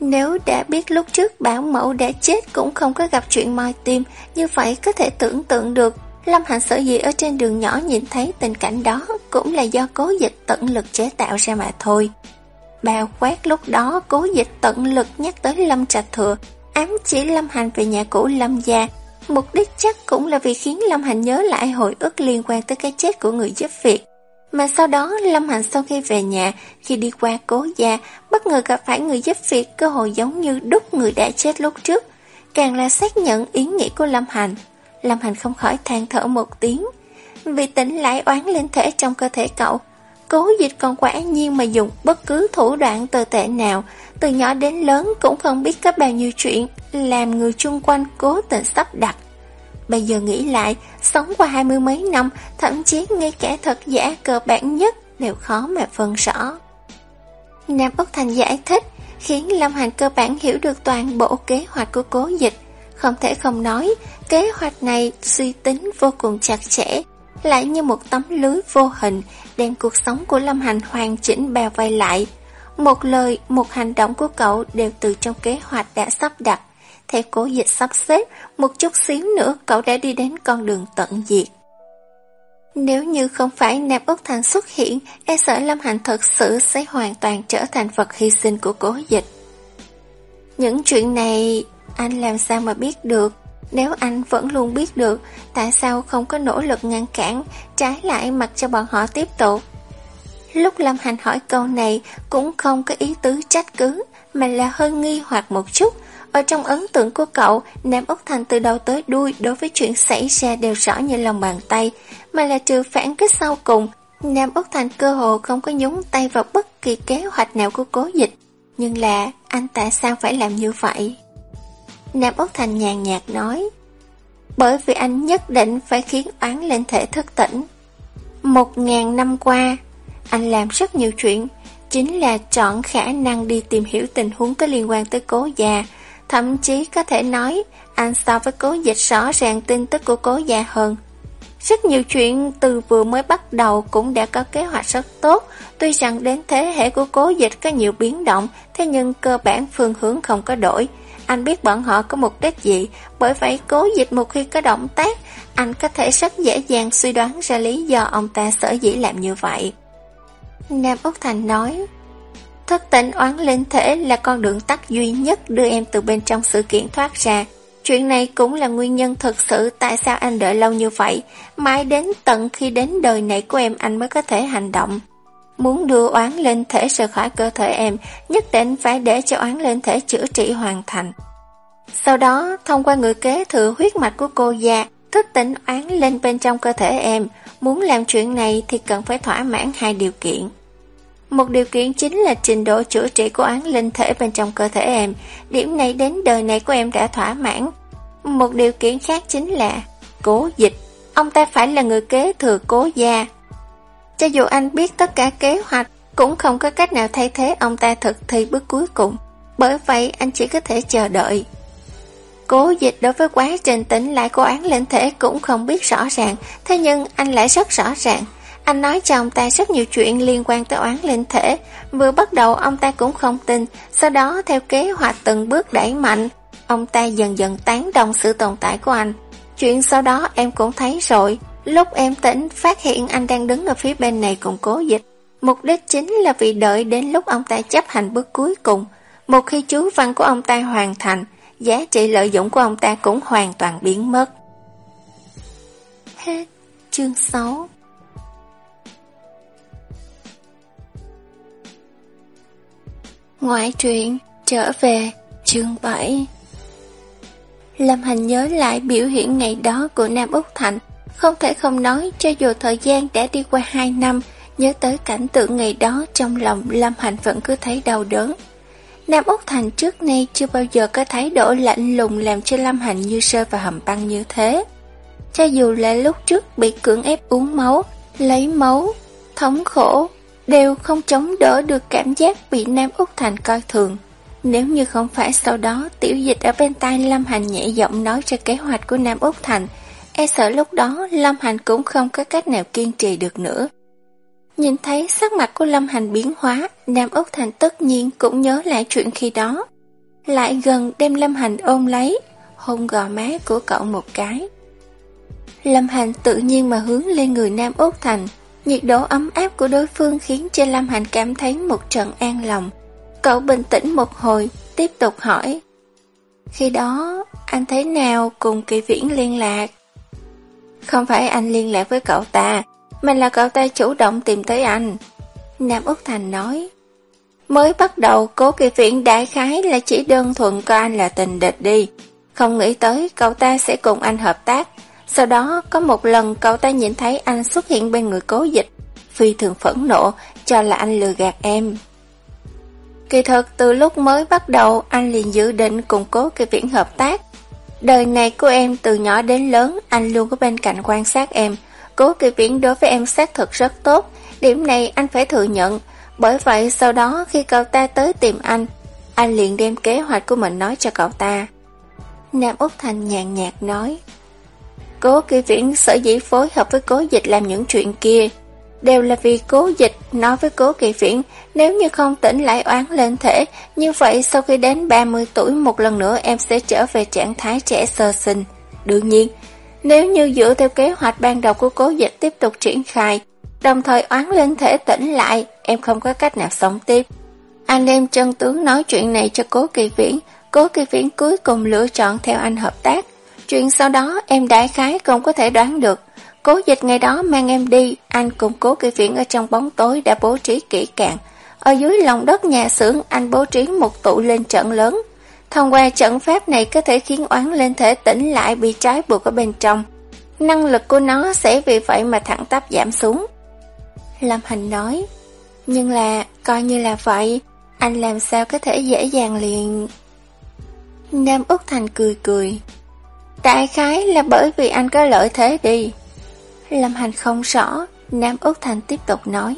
Nếu đã biết lúc trước bảo mẫu đã chết cũng không có gặp chuyện moi tim, như vậy có thể tưởng tượng được Lâm Hành sở dĩ ở trên đường nhỏ nhìn thấy tình cảnh đó cũng là do cố dịch tận lực chế tạo ra mà thôi. Bao quát lúc đó cố dịch tận lực nhắc tới Lâm Trạch Thừa, ám chỉ Lâm Hành về nhà cũ Lâm Gia, Mục đích chắc cũng là vì khiến Lâm Hành nhớ lại hồi ức liên quan tới cái chết của người giúp việc. Mà sau đó Lâm Hành sau khi về nhà, khi đi qua cố gia, bất ngờ gặp phải người giúp việc cơ hội giống như đúc người đã chết lúc trước. Càng là xác nhận ý nghĩ của Lâm Hành. Lâm Hành không khỏi than thở một tiếng. Vì tỉnh lại oán lên thể trong cơ thể cậu, cố dịch còn quả nhiên mà dùng bất cứ thủ đoạn tồi tệ nào, từ nhỏ đến lớn cũng không biết có bao nhiêu chuyện, làm người chung quanh cố tình sắp đặt. Bây giờ nghĩ lại, sống qua hai mươi mấy năm, thậm chí ngay cả thật giả cơ bản nhất đều khó mà phân rõ. Nam Úc Thành giải thích, khiến Lâm Hành cơ bản hiểu được toàn bộ kế hoạch của cố dịch. Không thể không nói, kế hoạch này suy tính vô cùng chặt chẽ, lại như một tấm lưới vô hình đem cuộc sống của Lâm Hành hoàn chỉnh bao vây lại. Một lời, một hành động của cậu đều từ trong kế hoạch đã sắp đặt. Theo cố dịch sắp xếp, một chút xíu nữa cậu đã đi đến con đường tận diệt. Nếu như không phải Nạp Úc Thành xuất hiện, e sợ Lâm Hành thật sự sẽ hoàn toàn trở thành vật hy sinh của cố dịch. Những chuyện này anh làm sao mà biết được? Nếu anh vẫn luôn biết được, tại sao không có nỗ lực ngăn cản, trái lại mặc cho bọn họ tiếp tục? Lúc Lâm Hành hỏi câu này cũng không có ý tứ trách cứ, mà là hơi nghi hoặc một chút. Ở trong ấn tượng của cậu, Nam Úc Thành từ đầu tới đuôi đối với chuyện xảy ra đều rõ như lòng bàn tay, mà là trừ phản kích sau cùng. Nam Úc Thành cơ hồ không có nhúng tay vào bất kỳ kế hoạch nào của cố dịch. Nhưng là, anh tại sao phải làm như vậy? Nam Úc Thành nhàn nhạt nói, bởi vì anh nhất định phải khiến oán lên thể thức tỉnh. Một ngàn năm qua, anh làm rất nhiều chuyện, chính là chọn khả năng đi tìm hiểu tình huống có liên quan tới cố già. Thậm chí có thể nói, anh so với cố dịch rõ ràng tin tức của cố già hơn. Rất nhiều chuyện từ vừa mới bắt đầu cũng đã có kế hoạch rất tốt, tuy rằng đến thế hệ của cố dịch có nhiều biến động, thế nhưng cơ bản phương hướng không có đổi. Anh biết bọn họ có mục đích gì, bởi vậy cố dịch một khi có động tác, anh có thể rất dễ dàng suy đoán ra lý do ông ta sở dĩ làm như vậy. Nam Úc Thành nói, Thức tỉnh oán linh thể là con đường tắt duy nhất đưa em từ bên trong sự kiện thoát ra. Chuyện này cũng là nguyên nhân thực sự tại sao anh đợi lâu như vậy, mãi đến tận khi đến đời này của em anh mới có thể hành động. Muốn đưa oán lên thể rời khỏi cơ thể em, nhất định phải để cho oán lên thể chữa trị hoàn thành. Sau đó, thông qua người kế thừa huyết mạch của cô già, thức tỉnh oán lên bên trong cơ thể em. Muốn làm chuyện này thì cần phải thỏa mãn hai điều kiện. Một điều kiện chính là trình độ chữa trị của oán linh thể bên trong cơ thể em. Điểm này đến đời này của em đã thỏa mãn. Một điều kiện khác chính là cố dịch. Ông ta phải là người kế thừa cố gia. Cho dù anh biết tất cả kế hoạch, cũng không có cách nào thay thế ông ta thực thi bước cuối cùng. Bởi vậy anh chỉ có thể chờ đợi. Cố dịch đối với quá trình tỉnh lại của án lên thể cũng không biết rõ ràng, thế nhưng anh lại rất rõ ràng. Anh nói cho ông ta rất nhiều chuyện liên quan tới oán linh thể. Vừa bắt đầu ông ta cũng không tin, sau đó theo kế hoạch từng bước đẩy mạnh, ông ta dần dần tán đồng sự tồn tại của anh. Chuyện sau đó em cũng thấy rồi, lúc em tỉnh phát hiện anh đang đứng ở phía bên này cùng cố dịch. Mục đích chính là vì đợi đến lúc ông ta chấp hành bước cuối cùng. Một khi chú văn của ông ta hoàn thành, giá trị lợi dụng của ông ta cũng hoàn toàn biến mất. Hết chương 6 Ngoại truyện Trở về chương 7 Lâm Hành nhớ lại biểu hiện ngày đó của Nam Úc Thành không thể không nói cho dù thời gian đã đi qua 2 năm Nhớ tới cảnh tượng ngày đó trong lòng Lâm Hành vẫn cứ thấy đau đớn Nam Úc Thành trước nay chưa bao giờ có thái độ lạnh lùng làm cho Lâm Hành như rơi vào hầm băng như thế. Cho dù là lúc trước bị cưỡng ép uống máu, lấy máu, thống khổ, đều không chống đỡ được cảm giác bị Nam Úc Thành coi thường. Nếu như không phải sau đó tiểu dịch ở bên tai Lâm Hành nhẹ giọng nói ra kế hoạch của Nam Úc Thành, e sợ lúc đó Lâm Hành cũng không có cách nào kiên trì được nữa. Nhìn thấy sắc mặt của Lâm Hành biến hóa, Nam Úc Thành tất nhiên cũng nhớ lại chuyện khi đó. Lại gần đem Lâm Hành ôm lấy, hôn gò má của cậu một cái. Lâm Hành tự nhiên mà hướng lên người Nam Úc Thành, Nhiệt độ ấm áp của đối phương khiến cho Lâm Hành cảm thấy một trận an lòng. Cậu bình tĩnh một hồi, tiếp tục hỏi. Khi đó, anh thế nào cùng kỳ viễn liên lạc? Không phải anh liên lạc với cậu ta, mà là cậu ta chủ động tìm tới anh. Nam Úc Thành nói. Mới bắt đầu cố kỳ viễn đại khái là chỉ đơn thuần coi anh là tình địch đi. Không nghĩ tới cậu ta sẽ cùng anh hợp tác, sau đó có một lần cậu ta nhìn thấy anh xuất hiện bên người cố dịch, phi thường phẫn nộ, cho là anh lừa gạt em. Kỳ thực từ lúc mới bắt đầu anh liền dự định cùng cố kỳ viễn hợp tác. Đời này của em từ nhỏ đến lớn anh luôn có bên cạnh quan sát em. Cố kỳ viễn đối với em xác thực rất tốt, điểm này anh phải thừa nhận. Bởi vậy sau đó khi cậu ta tới tìm anh, anh liền đem kế hoạch của mình nói cho cậu ta. Nam Úc Thành nhàn nhạt nói Cố kỳ viễn sở dĩ phối hợp với cố dịch làm những chuyện kia. Đều là vì cố dịch nói với cố kỳ viễn nếu như không tỉnh lại oán lên thể, như vậy sau khi đến 30 tuổi một lần nữa em sẽ trở về trạng thái trẻ sơ sinh. Đương nhiên, nếu như dựa theo kế hoạch ban đầu của cố dịch tiếp tục triển khai, đồng thời oán lên thể tỉnh lại, em không có cách nào sống tiếp. Anh em chân tướng nói chuyện này cho cố kỳ viễn, cố kỳ viễn cuối cùng lựa chọn theo anh hợp tác. Chuyện sau đó em đại khái không có thể đoán được. Cố dịch ngày đó mang em đi, anh cùng cố kỳ viễn ở trong bóng tối đã bố trí kỹ càng. Ở dưới lòng đất nhà xưởng anh bố trí một tụ lên trận lớn. Thông qua trận pháp này có thể khiến oán lên thể tỉnh lại bị trái buộc ở bên trong. Năng lực của nó sẽ vì vậy mà thẳng tắp giảm xuống. Lâm Hành nói, nhưng là coi như là vậy, anh làm sao có thể dễ dàng liền... Nam Úc Thành cười cười. Đại khái là bởi vì anh có lợi thế đi. Lâm Hành không rõ, Nam Úc Thành tiếp tục nói.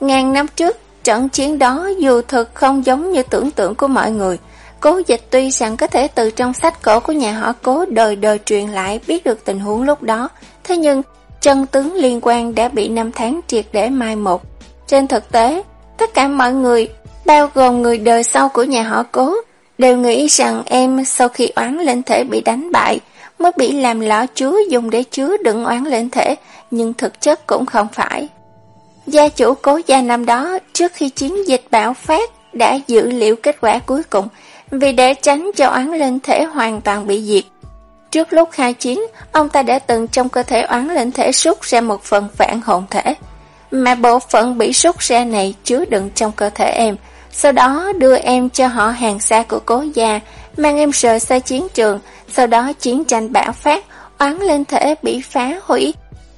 Ngàn năm trước, trận chiến đó dù thực không giống như tưởng tượng của mọi người, Cố dịch tuy rằng có thể từ trong sách cổ của nhà họ cố đời đời truyền lại biết được tình huống lúc đó, thế nhưng chân tướng liên quan đã bị năm tháng triệt để mai một. Trên thực tế, tất cả mọi người, bao gồm người đời sau của nhà họ cố, đều nghĩ rằng em sau khi oán lên thể bị đánh bại, mới bị làm lõ chúa dùng để chứa đựng oán lên thể, nhưng thực chất cũng không phải. Gia chủ cố gia năm đó, trước khi chiến dịch bạo phát, đã dự liệu kết quả cuối cùng, vì để tránh cho oán lên thể hoàn toàn bị diệt. Trước lúc khai chiến, ông ta đã từng trong cơ thể oán lên thể rút ra một phần phản hồn thể, mà bộ phận bị rút ra này chứa đựng trong cơ thể em, sau đó đưa em cho họ hàng xa của cố gia, mang em rời xa chiến trường, sau đó chiến tranh bạo phát, oán linh thể bị phá hủy.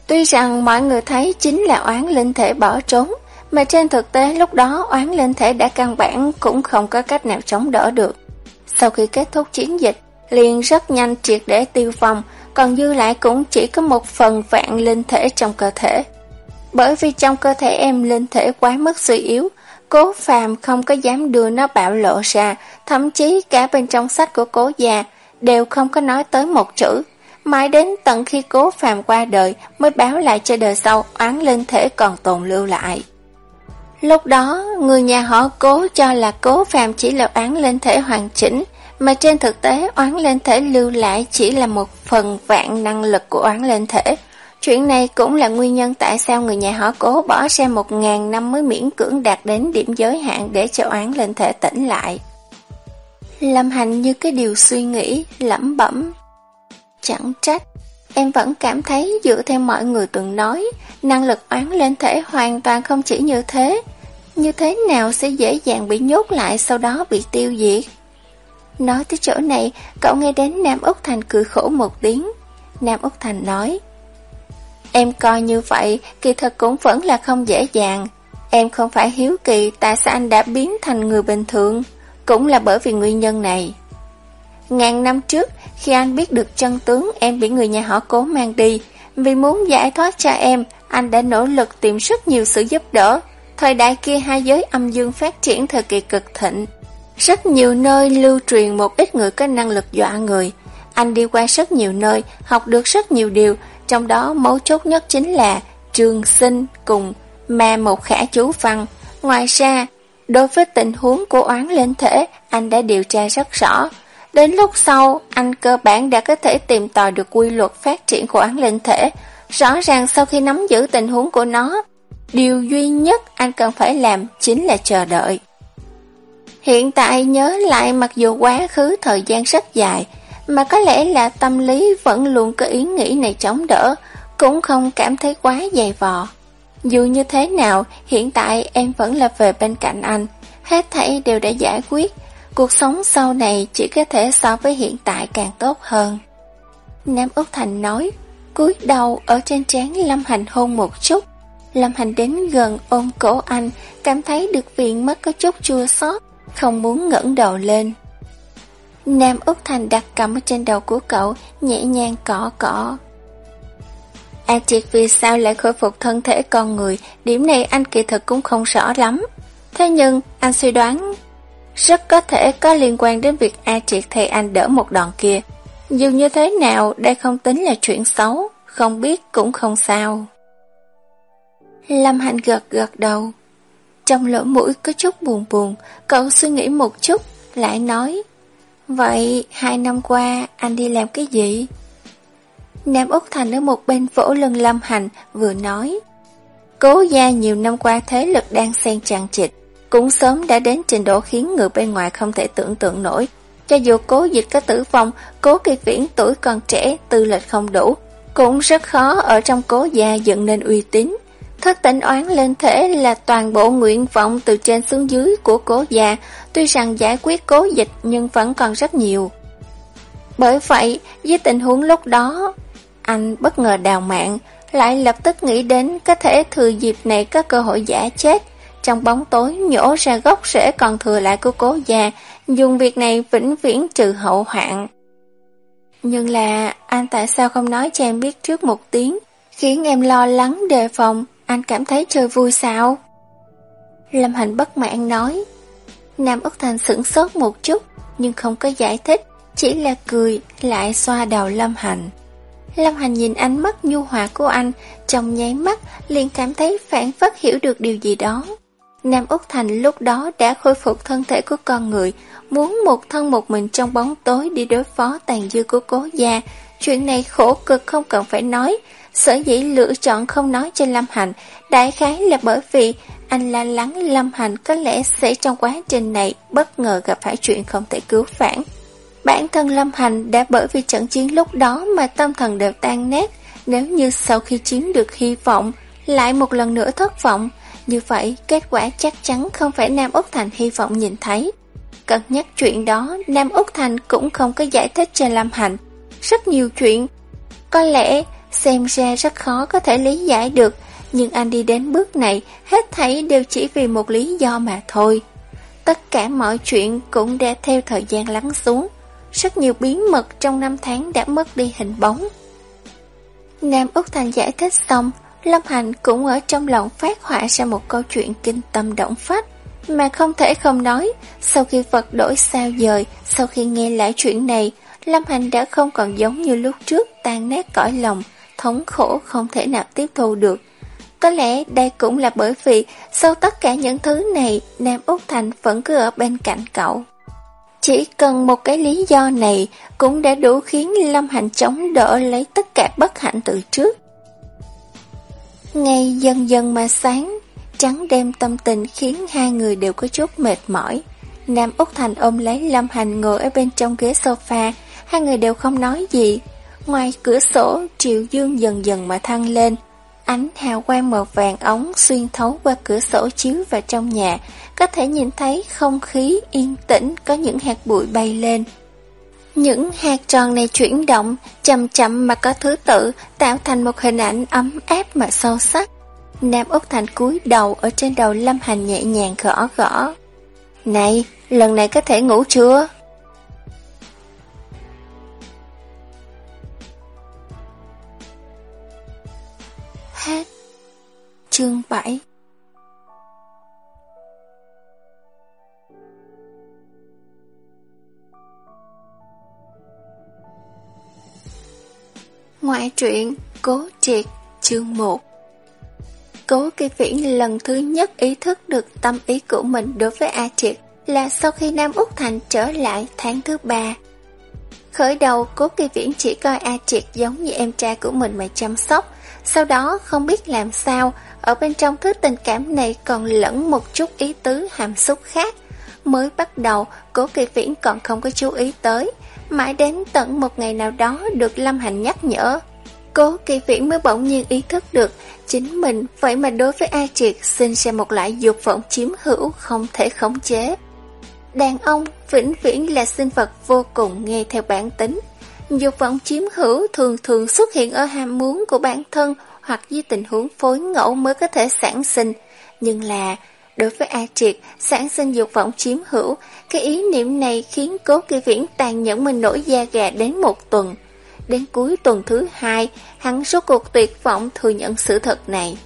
Tuy rằng mọi người thấy chính là oán linh thể bỏ trốn, mà trên thực tế lúc đó oán linh thể đã căn bản cũng không có cách nào chống đỡ được. Sau khi kết thúc chiến dịch, liền rất nhanh triệt để tiêu vong, còn dư lại cũng chỉ có một phần vạn linh thể trong cơ thể. Bởi vì trong cơ thể em linh thể quá mức suy yếu, cố phàm không có dám đưa nó bạo lộ ra, thậm chí cả bên trong sách của cố già đều không có nói tới một chữ. Mãi đến tận khi cố phàm qua đời mới báo lại cho đời sau oán linh thể còn tồn lưu lại. Lúc đó, người nhà họ cố cho là cố phàm chỉ là oán lên thể hoàn chỉnh, mà trên thực tế oán lên thể lưu lại chỉ là một phần vạn năng lực của oán lên thể. Chuyện này cũng là nguyên nhân tại sao người nhà họ cố bỏ ra một ngàn năm mới miễn cưỡng đạt đến điểm giới hạn để cho oán lên thể tỉnh lại. Lâm hành như cái điều suy nghĩ, lẩm bẩm. Chẳng trách, em vẫn cảm thấy dựa theo mọi người từng nói, năng lực oán lên thể hoàn toàn không chỉ như thế. Như thế nào sẽ dễ dàng bị nhốt lại sau đó bị tiêu diệt? Nói tới chỗ này, cậu nghe đến Nam Úc Thành cười khổ một tiếng. Nam Úc Thành nói, Em coi như vậy, kỳ thật cũng vẫn là không dễ dàng. Em không phải hiếu kỳ tại sao anh đã biến thành người bình thường, cũng là bởi vì nguyên nhân này. Ngàn năm trước, khi anh biết được chân tướng em bị người nhà họ cố mang đi, vì muốn giải thoát cho em, anh đã nỗ lực tìm rất nhiều sự giúp đỡ. Thời đại kia hai giới âm dương phát triển thời kỳ cực thịnh. Rất nhiều nơi lưu truyền một ít người có năng lực dọa người. Anh đi qua rất nhiều nơi, học được rất nhiều điều, trong đó mấu chốt nhất chính là trường sinh cùng ma một khả chú văn. Ngoài ra, đối với tình huống của oán lên thể, anh đã điều tra rất rõ. Đến lúc sau, anh cơ bản đã có thể tìm tòi được quy luật phát triển của oán linh thể. Rõ ràng sau khi nắm giữ tình huống của nó, điều duy nhất anh cần phải làm chính là chờ đợi. Hiện tại nhớ lại mặc dù quá khứ thời gian rất dài, mà có lẽ là tâm lý vẫn luôn có ý nghĩ này chống đỡ, cũng không cảm thấy quá dày vò. Dù như thế nào, hiện tại em vẫn là về bên cạnh anh, hết thảy đều đã giải quyết, cuộc sống sau này chỉ có thể so với hiện tại càng tốt hơn. Nam Úc Thành nói, cúi đầu ở trên trán Lâm Hành hôn một chút. Lâm Hành đến gần ôm cổ anh, cảm thấy được viện mất có chút chua xót, không muốn ngẩng đầu lên. Nam Úc Thành đặt cầm ở trên đầu của cậu, nhẹ nhàng cỏ cỏ. A Triệt vì sao lại khôi phục thân thể con người, điểm này anh kỳ thực cũng không rõ lắm. Thế nhưng, anh suy đoán rất có thể có liên quan đến việc A Triệt thay anh đỡ một đòn kia. Dù như thế nào, đây không tính là chuyện xấu, không biết cũng không sao. Lâm Hạnh gật gật đầu. Trong lỗ mũi có chút buồn buồn, cậu suy nghĩ một chút, lại nói. Vậy, hai năm qua, anh đi làm cái gì? Nam Úc Thành ở một bên vỗ lưng Lâm Hành, vừa nói. Cố gia nhiều năm qua thế lực đang xen chằng chịt, cũng sớm đã đến trình độ khiến người bên ngoài không thể tưởng tượng nổi. Cho dù cố dịch có tử vong, cố kỳ viễn tuổi còn trẻ, tư lệch không đủ, cũng rất khó ở trong cố gia dựng nên uy tín. Thất tỉnh oán lên thể là toàn bộ nguyện vọng từ trên xuống dưới của cố gia, tuy rằng giải quyết cố dịch nhưng vẫn còn rất nhiều. Bởi vậy, với tình huống lúc đó, anh bất ngờ đào mạng, lại lập tức nghĩ đến có thể thừa dịp này có cơ hội giả chết. Trong bóng tối nhổ ra gốc rễ còn thừa lại của cố gia, dùng việc này vĩnh viễn trừ hậu hoạn. Nhưng là anh tại sao không nói cho em biết trước một tiếng, khiến em lo lắng đề phòng, anh cảm thấy chơi vui sao? Lâm Hành bất mãn nói. Nam Úc Thành sửng sốt một chút, nhưng không có giải thích, chỉ là cười, lại xoa đầu Lâm Hành. Lâm Hành nhìn ánh mắt nhu hòa của anh, trong nháy mắt liền cảm thấy phản phất hiểu được điều gì đó. Nam Úc Thành lúc đó đã khôi phục thân thể của con người, muốn một thân một mình trong bóng tối đi đối phó tàn dư của cố gia. Chuyện này khổ cực không cần phải nói, sở dĩ lựa chọn không nói cho Lâm Hành, đại khái là bởi vì anh lo lắng Lâm Hành có lẽ sẽ trong quá trình này bất ngờ gặp phải chuyện không thể cứu vãn. Bản thân Lâm Hành đã bởi vì trận chiến lúc đó mà tâm thần đều tan nát, nếu như sau khi chiến được hy vọng, lại một lần nữa thất vọng, như vậy kết quả chắc chắn không phải Nam Úc Thành hy vọng nhìn thấy. Cân nhắc chuyện đó, Nam Úc Thành cũng không có giải thích cho Lâm Hành. Rất nhiều chuyện, có lẽ xem ra rất khó có thể lý giải được, nhưng anh đi đến bước này, hết thảy đều chỉ vì một lý do mà thôi. Tất cả mọi chuyện cũng đã theo thời gian lắng xuống. Rất nhiều bí mật trong năm tháng đã mất đi hình bóng. Nam Úc Thành giải thích xong, Lâm Hành cũng ở trong lòng phát họa ra một câu chuyện kinh tâm động phách, mà không thể không nói, sau khi vật đổi sao dời, sau khi nghe lại chuyện này, Lâm Hành đã không còn giống như lúc trước tan nát cõi lòng, thống khổ không thể nào tiếp thu được. Có lẽ đây cũng là bởi vì sau tất cả những thứ này, Nam Úc Thành vẫn cứ ở bên cạnh cậu. Chỉ cần một cái lý do này cũng đã đủ khiến Lâm Hành chống đỡ lấy tất cả bất hạnh từ trước. Ngày dần dần mà sáng, trắng đêm tâm tình khiến hai người đều có chút mệt mỏi. Nam Úc Thành ôm lấy Lâm Hành ngồi ở bên trong ghế sofa, hai người đều không nói gì. Ngoài cửa sổ, triệu dương dần dần mà thăng lên. Ánh hào quang màu vàng ống xuyên thấu qua cửa sổ chiếu vào trong nhà, có thể nhìn thấy không khí yên tĩnh có những hạt bụi bay lên. Những hạt tròn này chuyển động, chậm chậm mà có thứ tự, tạo thành một hình ảnh ấm áp mà sâu sắc. Nam Úc Thành cúi đầu ở trên đầu Lâm Hành nhẹ nhàng gõ gõ. Này, lần này có thể ngủ chưa? Hết. Chương 7 Ngoại truyện Cố Triệt chương 1 Cố kỳ viễn lần thứ nhất ý thức được tâm ý của mình đối với A Triệt là sau khi Nam Úc Thành trở lại tháng thứ ba. Khởi đầu, Cố Kỳ Viễn chỉ coi A Triệt giống như em trai của mình mà chăm sóc, sau đó không biết làm sao, ở bên trong thứ tình cảm này còn lẫn một chút ý tứ hàm xúc khác. Mới bắt đầu, Cố Kỳ Viễn còn không có chú ý tới, Mãi đến tận một ngày nào đó được Lâm Hành nhắc nhở. Cố kỳ viễn mới bỗng nhiên ý thức được chính mình vậy mà đối với A Triệt sinh ra một loại dục vọng chiếm hữu không thể khống chế. Đàn ông vĩnh viễn là sinh vật vô cùng nghe theo bản tính. Dục vọng chiếm hữu thường thường xuất hiện ở ham muốn của bản thân hoặc dưới tình huống phối ngẫu mới có thể sản sinh. Nhưng là Đối với A Triệt, sản sinh dục vọng chiếm hữu, cái ý niệm này khiến cố kỳ viễn tàn nhẫn mình nổi da gà đến một tuần. Đến cuối tuần thứ hai, hắn số cuộc tuyệt vọng thừa nhận sự thật này.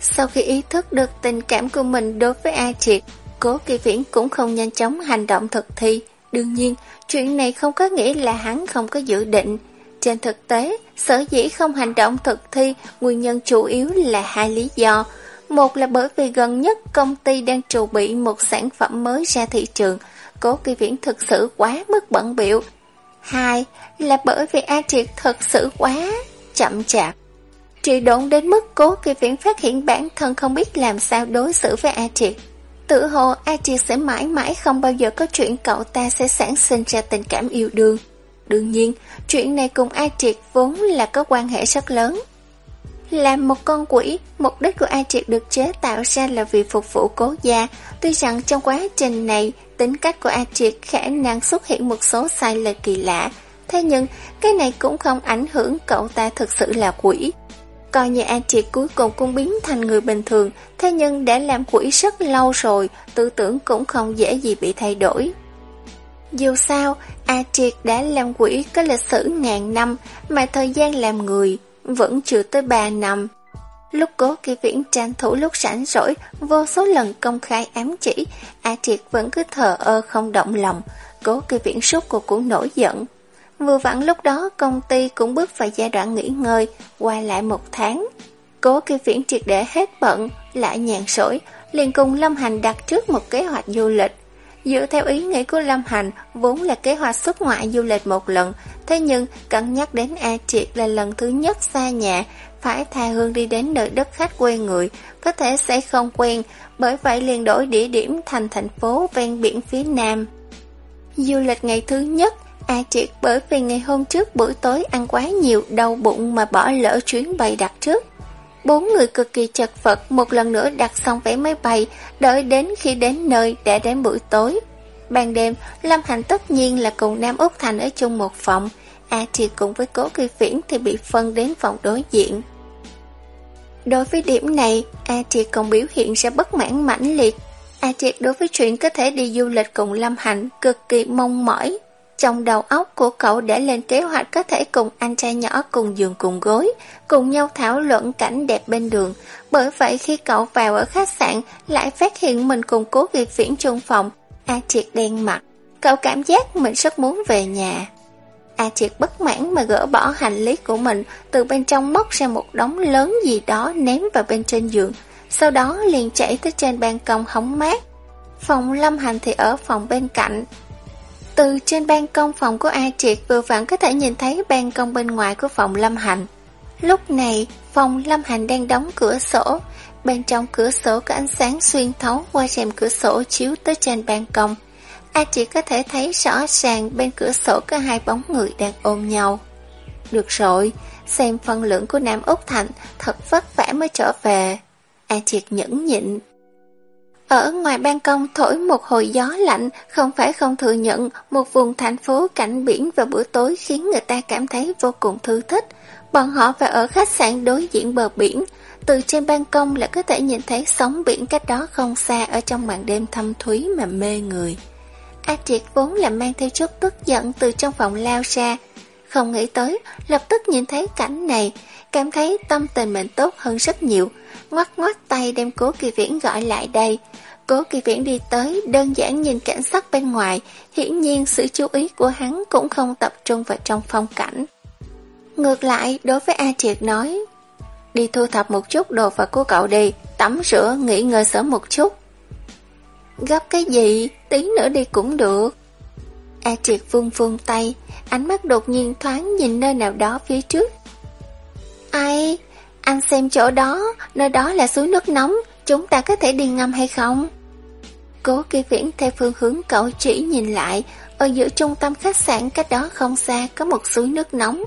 Sau khi ý thức được tình cảm của mình đối với A Triệt, cố kỳ viễn cũng không nhanh chóng hành động thực thi, Đương nhiên, chuyện này không có nghĩa là hắn không có dự định. Trên thực tế, sở dĩ không hành động thực thi, nguyên nhân chủ yếu là hai lý do. Một là bởi vì gần nhất công ty đang chuẩn bị một sản phẩm mới ra thị trường, cố kỳ viễn thực sự quá mức bận biểu. Hai là bởi vì A Triệt thật sự quá chậm chạp. Trị độn đến mức cố kỳ viễn phát hiện bản thân không biết làm sao đối xử với A Triệt. Tự hồ A Triệt sẽ mãi mãi không bao giờ có chuyện cậu ta sẽ sản sinh ra tình cảm yêu đương. Đương nhiên, chuyện này cùng A Triệt vốn là có quan hệ rất lớn. Làm một con quỷ, mục đích của A Triệt được chế tạo ra là vì phục vụ cố gia. Tuy rằng trong quá trình này, tính cách của A Triệt khả năng xuất hiện một số sai lệch kỳ lạ. Thế nhưng, cái này cũng không ảnh hưởng cậu ta thực sự là quỷ. Coi như A Triệt cuối cùng cũng biến thành người bình thường, thế nhưng đã làm quỷ rất lâu rồi, tư tưởng cũng không dễ gì bị thay đổi. Dù sao, A Triệt đã làm quỷ có lịch sử ngàn năm, mà thời gian làm người vẫn chưa tới 3 năm. Lúc cố kỳ viễn tranh thủ lúc rảnh rỗi, vô số lần công khai ám chỉ, A Triệt vẫn cứ thờ ơ không động lòng, cố kỳ viễn suốt cuộc cũng nổi giận. Vừa vặn lúc đó công ty cũng bước vào giai đoạn nghỉ ngơi, qua lại một tháng. Cố kỳ viễn triệt để hết bận, lại nhàn sổi, liền cùng Lâm Hành đặt trước một kế hoạch du lịch. Dựa theo ý nghĩ của Lâm Hành, vốn là kế hoạch xuất ngoại du lịch một lần, thế nhưng cân nhắc đến A Triệt là lần thứ nhất xa nhà, phải tha hương đi đến nơi đất khách quê người, có thể sẽ không quen, bởi vậy liền đổi địa điểm thành thành phố ven biển phía Nam. Du lịch ngày thứ nhất, A Triệt bởi vì ngày hôm trước buổi tối ăn quá nhiều đau bụng mà bỏ lỡ chuyến bay đặt trước. Bốn người cực kỳ chật vật một lần nữa đặt xong vé máy bay, đợi đến khi đến nơi đã đến buổi tối. Ban đêm, Lâm Hành tất nhiên là cùng Nam Úc Thành ở chung một phòng, A Triệt cùng với Cố Kỳ Viễn thì bị phân đến phòng đối diện. Đối với điểm này, A Triệt còn biểu hiện ra bất mãn mãnh liệt. A Triệt đối với chuyện có thể đi du lịch cùng Lâm hạnh cực kỳ mong mỏi. Trong đầu óc của cậu đã lên kế hoạch có thể cùng anh trai nhỏ cùng giường cùng gối, cùng nhau thảo luận cảnh đẹp bên đường. Bởi vậy khi cậu vào ở khách sạn, lại phát hiện mình cùng cố việc viễn chung phòng. A Triệt đen mặt, cậu cảm giác mình rất muốn về nhà. A Triệt bất mãn mà gỡ bỏ hành lý của mình, từ bên trong móc ra một đống lớn gì đó ném vào bên trên giường, sau đó liền chạy tới trên ban công hóng mát. Phòng Lâm Hành thì ở phòng bên cạnh, từ trên ban công phòng của A Triệt vừa vặn có thể nhìn thấy ban công bên ngoài của phòng Lâm Hạnh. Lúc này, phòng Lâm Hạnh đang đóng cửa sổ. Bên trong cửa sổ có ánh sáng xuyên thấu qua rèm cửa sổ chiếu tới trên ban công. A Triệt có thể thấy rõ ràng bên cửa sổ có hai bóng người đang ôm nhau. Được rồi, xem phân lượng của Nam Úc Thành thật vất vả mới trở về. A Triệt nhẫn nhịn ở ngoài ban công thổi một hồi gió lạnh, không phải không thừa nhận, một vùng thành phố cảnh biển vào buổi tối khiến người ta cảm thấy vô cùng thư thích. Bọn họ phải ở khách sạn đối diện bờ biển, từ trên ban công lại có thể nhìn thấy sóng biển cách đó không xa ở trong màn đêm thâm thúy mà mê người. A Triệt vốn là mang theo chút tức giận từ trong phòng lao ra, không nghĩ tới, lập tức nhìn thấy cảnh này, cảm thấy tâm tình mình tốt hơn rất nhiều, ngoắt ngoắt tay đem cố kỳ viễn gọi lại đây. Cố kỳ viễn đi tới, đơn giản nhìn cảnh sắc bên ngoài, hiển nhiên sự chú ý của hắn cũng không tập trung vào trong phong cảnh. Ngược lại, đối với A Triệt nói, đi thu thập một chút đồ và của cậu đi, tắm rửa, nghỉ ngơi sớm một chút. Gấp cái gì, tí nữa đi cũng được. A Triệt vung vung tay, ánh mắt đột nhiên thoáng nhìn nơi nào đó phía trước. Ai, anh xem chỗ đó, nơi đó là suối nước nóng, chúng ta có thể đi ngâm hay không? Cố kỳ viễn theo phương hướng cậu chỉ nhìn lại, ở giữa trung tâm khách sạn cách đó không xa có một suối nước nóng.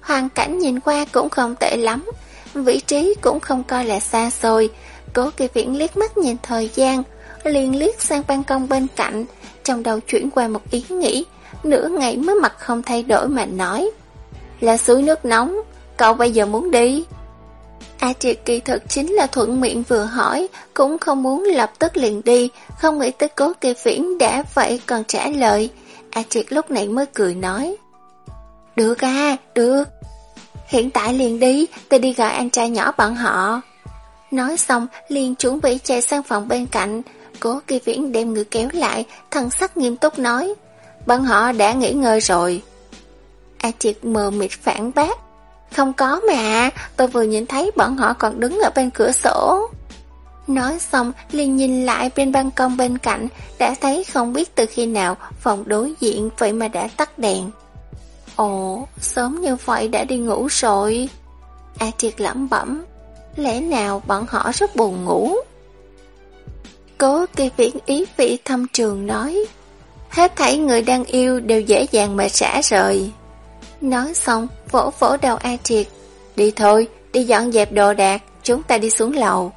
Hoàn cảnh nhìn qua cũng không tệ lắm, vị trí cũng không coi là xa xôi. Cố kỳ viễn liếc mắt nhìn thời gian, liền liếc sang ban công bên cạnh, trong đầu chuyển qua một ý nghĩ, nửa ngày mới mặt không thay đổi mà nói. Là suối nước nóng, cậu bây giờ muốn đi? A Triệt kỳ thực chính là thuận miệng vừa hỏi, cũng không muốn lập tức liền đi, không nghĩ tới cố kỳ viễn đã vậy còn trả lời. A Triệt lúc này mới cười nói. Được à, được. Hiện tại liền đi, tôi đi gọi anh trai nhỏ bọn họ. Nói xong, liền chuẩn bị chạy sang phòng bên cạnh. Cố kỳ viễn đem người kéo lại, thần sắc nghiêm túc nói. bọn họ đã nghỉ ngơi rồi. A Triệt mờ mịt phản bác. Không có mà, tôi vừa nhìn thấy bọn họ còn đứng ở bên cửa sổ. Nói xong, liền nhìn lại bên ban công bên cạnh, đã thấy không biết từ khi nào phòng đối diện vậy mà đã tắt đèn. Ồ, sớm như vậy đã đi ngủ rồi. A Triệt lẩm bẩm, lẽ nào bọn họ rất buồn ngủ? Cố kỳ viễn ý vị thăm trường nói, hết thảy người đang yêu đều dễ dàng mà xả rời. Nói xong, vỗ vỗ đầu A Triệt, đi thôi, đi dọn dẹp đồ đạc, chúng ta đi xuống lầu.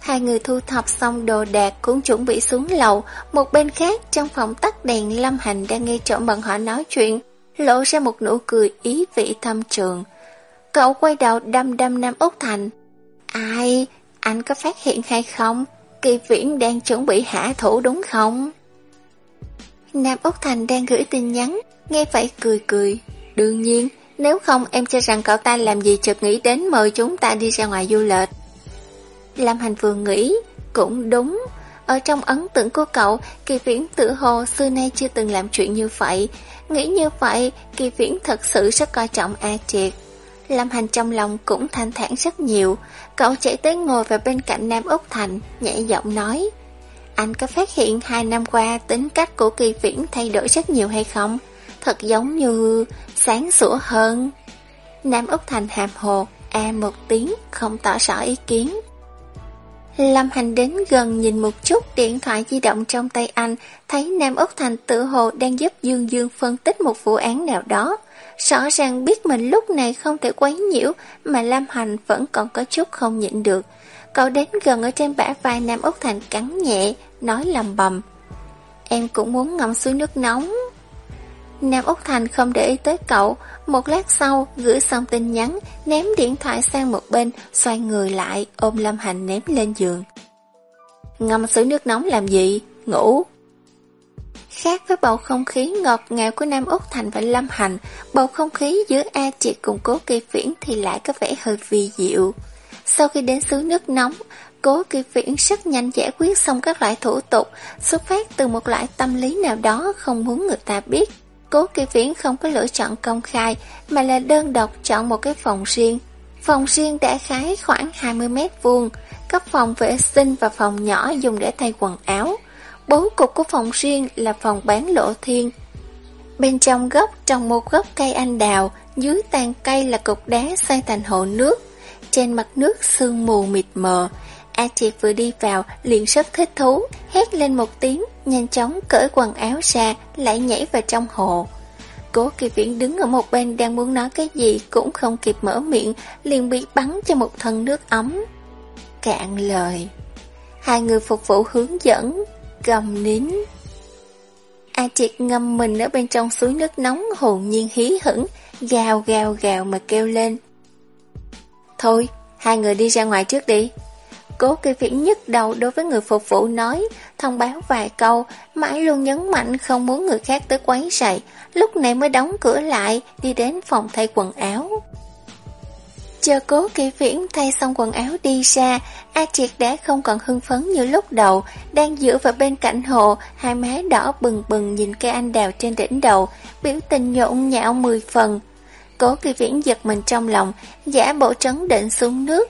Hai người thu thập xong đồ đạc cũng chuẩn bị xuống lầu, một bên khác trong phòng tắt đèn Lâm Hành đang nghe trộm bọn họ nói chuyện, lộ ra một nụ cười ý vị thâm trường. Cậu quay đầu đâm đâm Nam Úc Thành. Ai? Anh có phát hiện hay không? Kỳ viễn đang chuẩn bị hạ thủ đúng không? Nam Úc Thành đang gửi tin nhắn, nghe vậy cười cười. Đương nhiên, nếu không em cho rằng cậu ta làm gì chợt nghĩ đến mời chúng ta đi ra ngoài du lịch. Lâm Hành Phương nghĩ, cũng đúng. Ở trong ấn tượng của cậu, kỳ viễn tự hồ xưa nay chưa từng làm chuyện như vậy. Nghĩ như vậy, kỳ viễn thật sự rất coi trọng A Triệt. Lâm Hành trong lòng cũng thanh thản rất nhiều. Cậu chạy tới ngồi vào bên cạnh Nam Úc Thành, nhẹ giọng nói. Anh có phát hiện hai năm qua tính cách của kỳ viễn thay đổi rất nhiều hay không? Thật giống như sáng sủa hơn. Nam Úc Thành hàm hồ, a một tiếng, không tỏ rõ ý kiến. Lâm Hành đến gần nhìn một chút điện thoại di động trong tay anh, thấy Nam Úc Thành tự hồ đang giúp Dương Dương phân tích một vụ án nào đó. Rõ ràng biết mình lúc này không thể quấy nhiễu, mà Lâm Hành vẫn còn có chút không nhịn được. Cậu đến gần ở trên bả vai Nam Úc Thành cắn nhẹ, nói lầm bầm. Em cũng muốn ngâm suối nước nóng. Nam Úc Thành không để ý tới cậu, một lát sau gửi xong tin nhắn, ném điện thoại sang một bên, xoay người lại, ôm Lâm Hành ném lên giường. Ngâm xứ nước nóng làm gì? Ngủ. Khác với bầu không khí ngọt ngào của Nam Úc Thành và Lâm Hành, bầu không khí giữa A Triệt cùng cố kỳ viễn thì lại có vẻ hơi vi diệu. Sau khi đến xứ nước nóng, cố kỳ viễn rất nhanh giải quyết xong các loại thủ tục, xuất phát từ một loại tâm lý nào đó không muốn người ta biết. Cố kỳ viễn không có lựa chọn công khai, mà là đơn độc chọn một cái phòng riêng. Phòng riêng đã khái khoảng 20 mét vuông, cấp phòng vệ sinh và phòng nhỏ dùng để thay quần áo. Bố cục của phòng riêng là phòng bán lộ thiên. Bên trong góc trồng một gốc cây anh đào, dưới tàn cây là cục đá xây thành hồ nước. Trên mặt nước sương mù mịt mờ, A Triệt vừa đi vào liền rất thích thú, hét lên một tiếng, nhanh chóng cởi quần áo ra, lại nhảy vào trong hồ. Cố kỳ viễn đứng ở một bên đang muốn nói cái gì cũng không kịp mở miệng, liền bị bắn cho một thân nước ấm. Cạn lời. Hai người phục vụ hướng dẫn, gầm nín. A Triệt ngâm mình ở bên trong suối nước nóng hồn nhiên hí hửng, gào gào gào mà kêu lên. Thôi, hai người đi ra ngoài trước đi. Cố kỳ viễn nhức đầu đối với người phục vụ nói, thông báo vài câu, mãi luôn nhấn mạnh không muốn người khác tới quấy rầy, lúc này mới đóng cửa lại, đi đến phòng thay quần áo. Chờ cố kỳ viễn thay xong quần áo đi ra, A Triệt đã không còn hưng phấn như lúc đầu, đang dựa vào bên cạnh hồ, hai má đỏ bừng bừng nhìn cây anh đào trên đỉnh đầu, biểu tình nhộn nhạo mười phần. Cố kỳ viễn giật mình trong lòng, giả bộ trấn định xuống nước.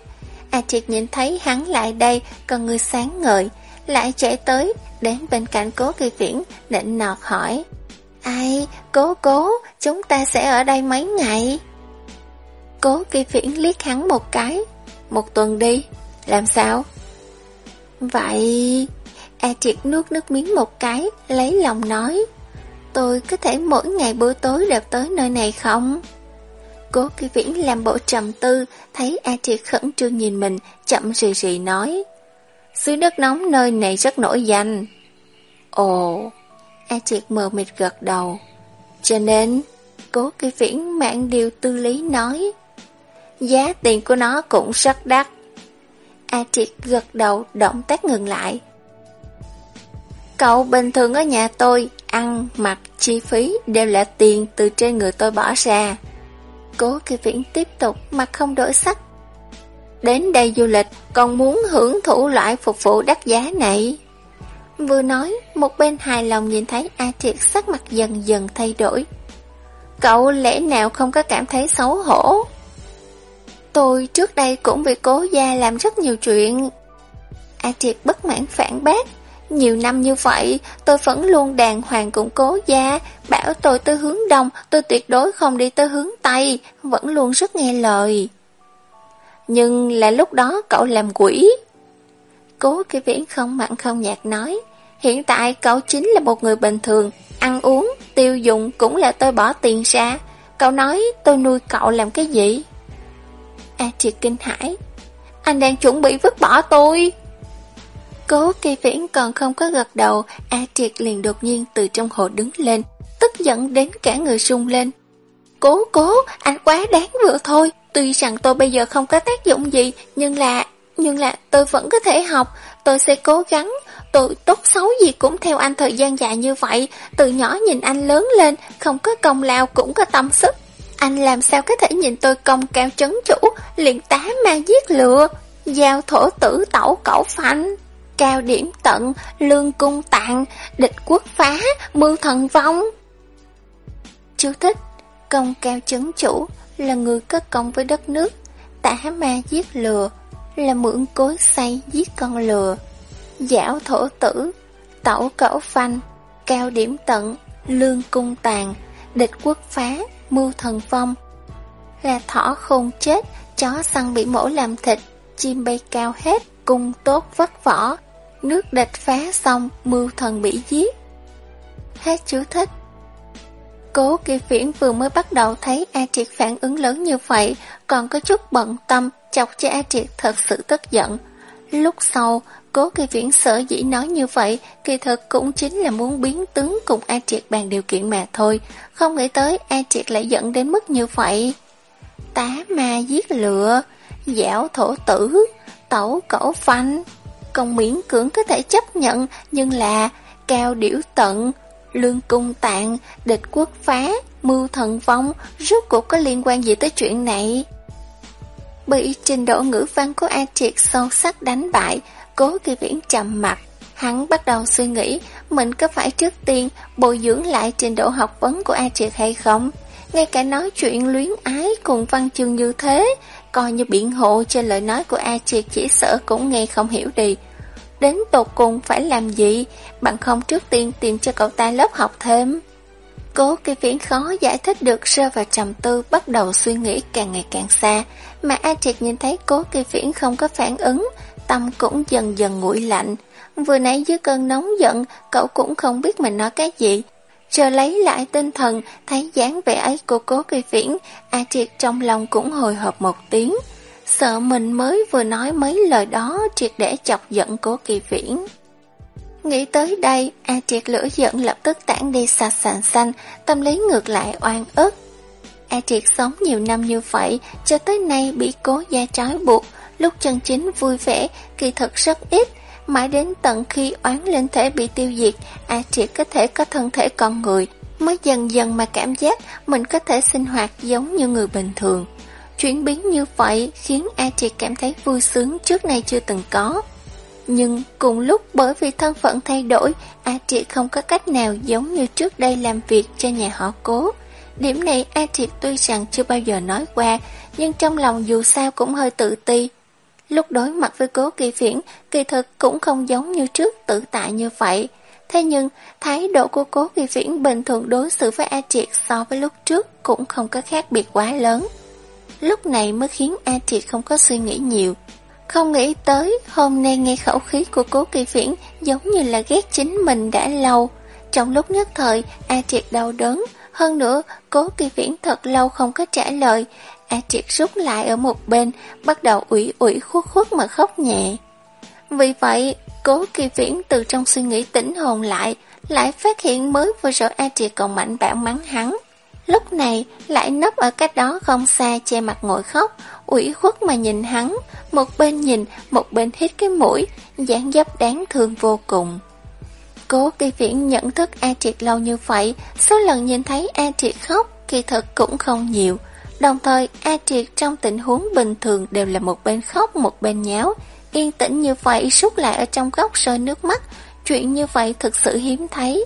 À, A Triệt nhìn thấy hắn lại đây, còn người sáng ngời, lại chạy tới, đến bên cạnh cố kỳ viễn, định nọt hỏi. Ai, cố cố, chúng ta sẽ ở đây mấy ngày? Cố kỳ viễn liếc hắn một cái. Một tuần đi, làm sao? Vậy... A triệt nuốt nước miếng một cái, lấy lòng nói. Tôi có thể mỗi ngày bữa tối đều tới nơi này không? Cố phi viễn làm bộ trầm tư, thấy A triệt khẩn trương nhìn mình, chậm rì rì nói. xứ nước nóng nơi này rất nổi danh. Ồ, A triệt mờ mịt gật đầu. Cho nên, cố phi viễn mạng điều tư lý nói. Giá tiền của nó cũng rất đắt. A Triệt gật đầu động tác ngừng lại. Cậu bình thường ở nhà tôi, ăn, mặc, chi phí đều là tiền từ trên người tôi bỏ ra. Cố kỳ viễn tiếp tục mặt không đổi sắc. Đến đây du lịch còn muốn hưởng thụ loại phục vụ đắt giá này. Vừa nói, một bên hài lòng nhìn thấy A Triệt sắc mặt dần dần thay đổi. Cậu lẽ nào không có cảm thấy xấu hổ? Tôi trước đây cũng bị cố gia làm rất nhiều chuyện. A Triệt bất mãn phản bác. Nhiều năm như vậy, tôi vẫn luôn đàng hoàng cùng cố gia, bảo tôi tới hướng đông, tôi tuyệt đối không đi tới hướng tây, vẫn luôn rất nghe lời. Nhưng là lúc đó cậu làm quỷ. Cố kỳ viễn không mặn không nhạt nói, hiện tại cậu chính là một người bình thường, ăn uống, tiêu dùng cũng là tôi bỏ tiền ra. Cậu nói tôi nuôi cậu làm cái gì? A Triệt kinh hãi, anh đang chuẩn bị vứt bỏ tôi. Cố kỳ viễn còn không có gật đầu, A Triệt liền đột nhiên từ trong hồ đứng lên, tức giận đến cả người sung lên. Cố cố, anh quá đáng vừa thôi, tuy rằng tôi bây giờ không có tác dụng gì, nhưng là, nhưng là tôi vẫn có thể học, tôi sẽ cố gắng, tôi tốt xấu gì cũng theo anh thời gian dài như vậy, từ nhỏ nhìn anh lớn lên, không có công lao cũng có tâm sức. Anh làm sao có thể nhìn tôi công cao chấn chủ, liền tá ma giết lừa, giao thổ tử tẩu cẩu phanh cao điểm tận, lương cung tạng, địch quốc phá, mưu thần vong. Chú thích, công cao chấn chủ là người có công với đất nước, tả ma giết lừa là mượn cối xây giết con lừa, giảo thổ tử, tẩu cẩu phanh, cao điểm tận, lương cung tàn, địch quốc phá, mưu thần vong. Là thỏ khôn chết, chó săn bị mổ làm thịt, chim bay cao hết, cung tốt vất vỏ, nước địch phá xong, mưu thần bị giết. Hết chú thích. Cố kỳ viễn vừa mới bắt đầu thấy A Triệt phản ứng lớn như vậy, còn có chút bận tâm, chọc cho A Triệt thật sự tức giận. Lúc sau, cố kỳ viễn sở dĩ nói như vậy, kỳ thực cũng chính là muốn biến tướng cùng A Triệt bàn điều kiện mà thôi, không nghĩ tới A Triệt lại giận đến mức như vậy. Tá ma giết lựa, dạo thổ tử, tẩu cẩu phanh còn miễn cưỡng có thể chấp nhận, nhưng là cao điểu tận, lương cung tạng, địch quốc phá, mưu thần vong, rốt cuộc có liên quan gì tới chuyện này? Bị trình độ ngữ văn của A Triệt sâu sắc đánh bại, cố kỳ viễn trầm mặt. Hắn bắt đầu suy nghĩ mình có phải trước tiên bồi dưỡng lại trình độ học vấn của A Triệt hay không? Ngay cả nói chuyện luyến ái cùng văn chương như thế, coi như biện hộ cho lời nói của A Triệt chỉ sợ cũng nghe không hiểu đi. Đến tột cùng phải làm gì, bạn không trước tiên tìm cho cậu ta lớp học thêm. Cố kỳ viễn khó giải thích được rơi vào trầm tư bắt đầu suy nghĩ càng ngày càng xa, mà A Triệt nhìn thấy cố kỳ viễn không có phản ứng, tâm cũng dần dần nguội lạnh. Vừa nãy dưới cơn nóng giận, cậu cũng không biết mình nói cái gì, Chờ lấy lại tinh thần, thấy dáng vẻ ấy của cố kỳ viễn, A Triệt trong lòng cũng hồi hộp một tiếng. Sợ mình mới vừa nói mấy lời đó triệt để chọc giận cố kỳ viễn. Nghĩ tới đây, A Triệt lửa giận lập tức tản đi sạch sàn xanh, tâm lý ngược lại oan ức. A Triệt sống nhiều năm như vậy, cho tới nay bị cố gia trói buộc, lúc chân chính vui vẻ, kỳ thật rất ít, Mãi đến tận khi oán linh thể bị tiêu diệt, A Triệt có thể có thân thể con người, mới dần dần mà cảm giác mình có thể sinh hoạt giống như người bình thường. Chuyển biến như vậy khiến A Triệt cảm thấy vui sướng trước nay chưa từng có. Nhưng cùng lúc bởi vì thân phận thay đổi, A Triệt không có cách nào giống như trước đây làm việc cho nhà họ cố. Điểm này A Triệt tuy rằng chưa bao giờ nói qua, nhưng trong lòng dù sao cũng hơi tự ti, Lúc đối mặt với cố kỳ phiển, kỳ thực cũng không giống như trước tự tại như vậy. Thế nhưng, thái độ của cố kỳ phiển bình thường đối xử với A Triệt so với lúc trước cũng không có khác biệt quá lớn. Lúc này mới khiến A Triệt không có suy nghĩ nhiều. Không nghĩ tới hôm nay nghe khẩu khí của cố kỳ phiển giống như là ghét chính mình đã lâu. Trong lúc nhất thời, A Triệt đau đớn. Hơn nữa, cố kỳ phiển thật lâu không có trả lời. A Triệt rút lại ở một bên, bắt đầu ủy ủy khuất khuất mà khóc nhẹ. Vì vậy, cố kỳ viễn từ trong suy nghĩ tỉnh hồn lại, lại phát hiện mới vừa rồi A Triệt còn mạnh bạo mắng hắn. Lúc này, lại nấp ở cách đó không xa che mặt ngồi khóc, ủy khuất mà nhìn hắn, một bên nhìn, một bên hít cái mũi, dáng dấp đáng thương vô cùng. Cố kỳ viễn nhận thức A Triệt lâu như vậy, số lần nhìn thấy A Triệt khóc, kỳ thật cũng không nhiều, Đồng thời, A Triệt trong tình huống bình thường đều là một bên khóc một bên nháo, yên tĩnh như vậy suốt lại ở trong góc rơi nước mắt, chuyện như vậy thực sự hiếm thấy.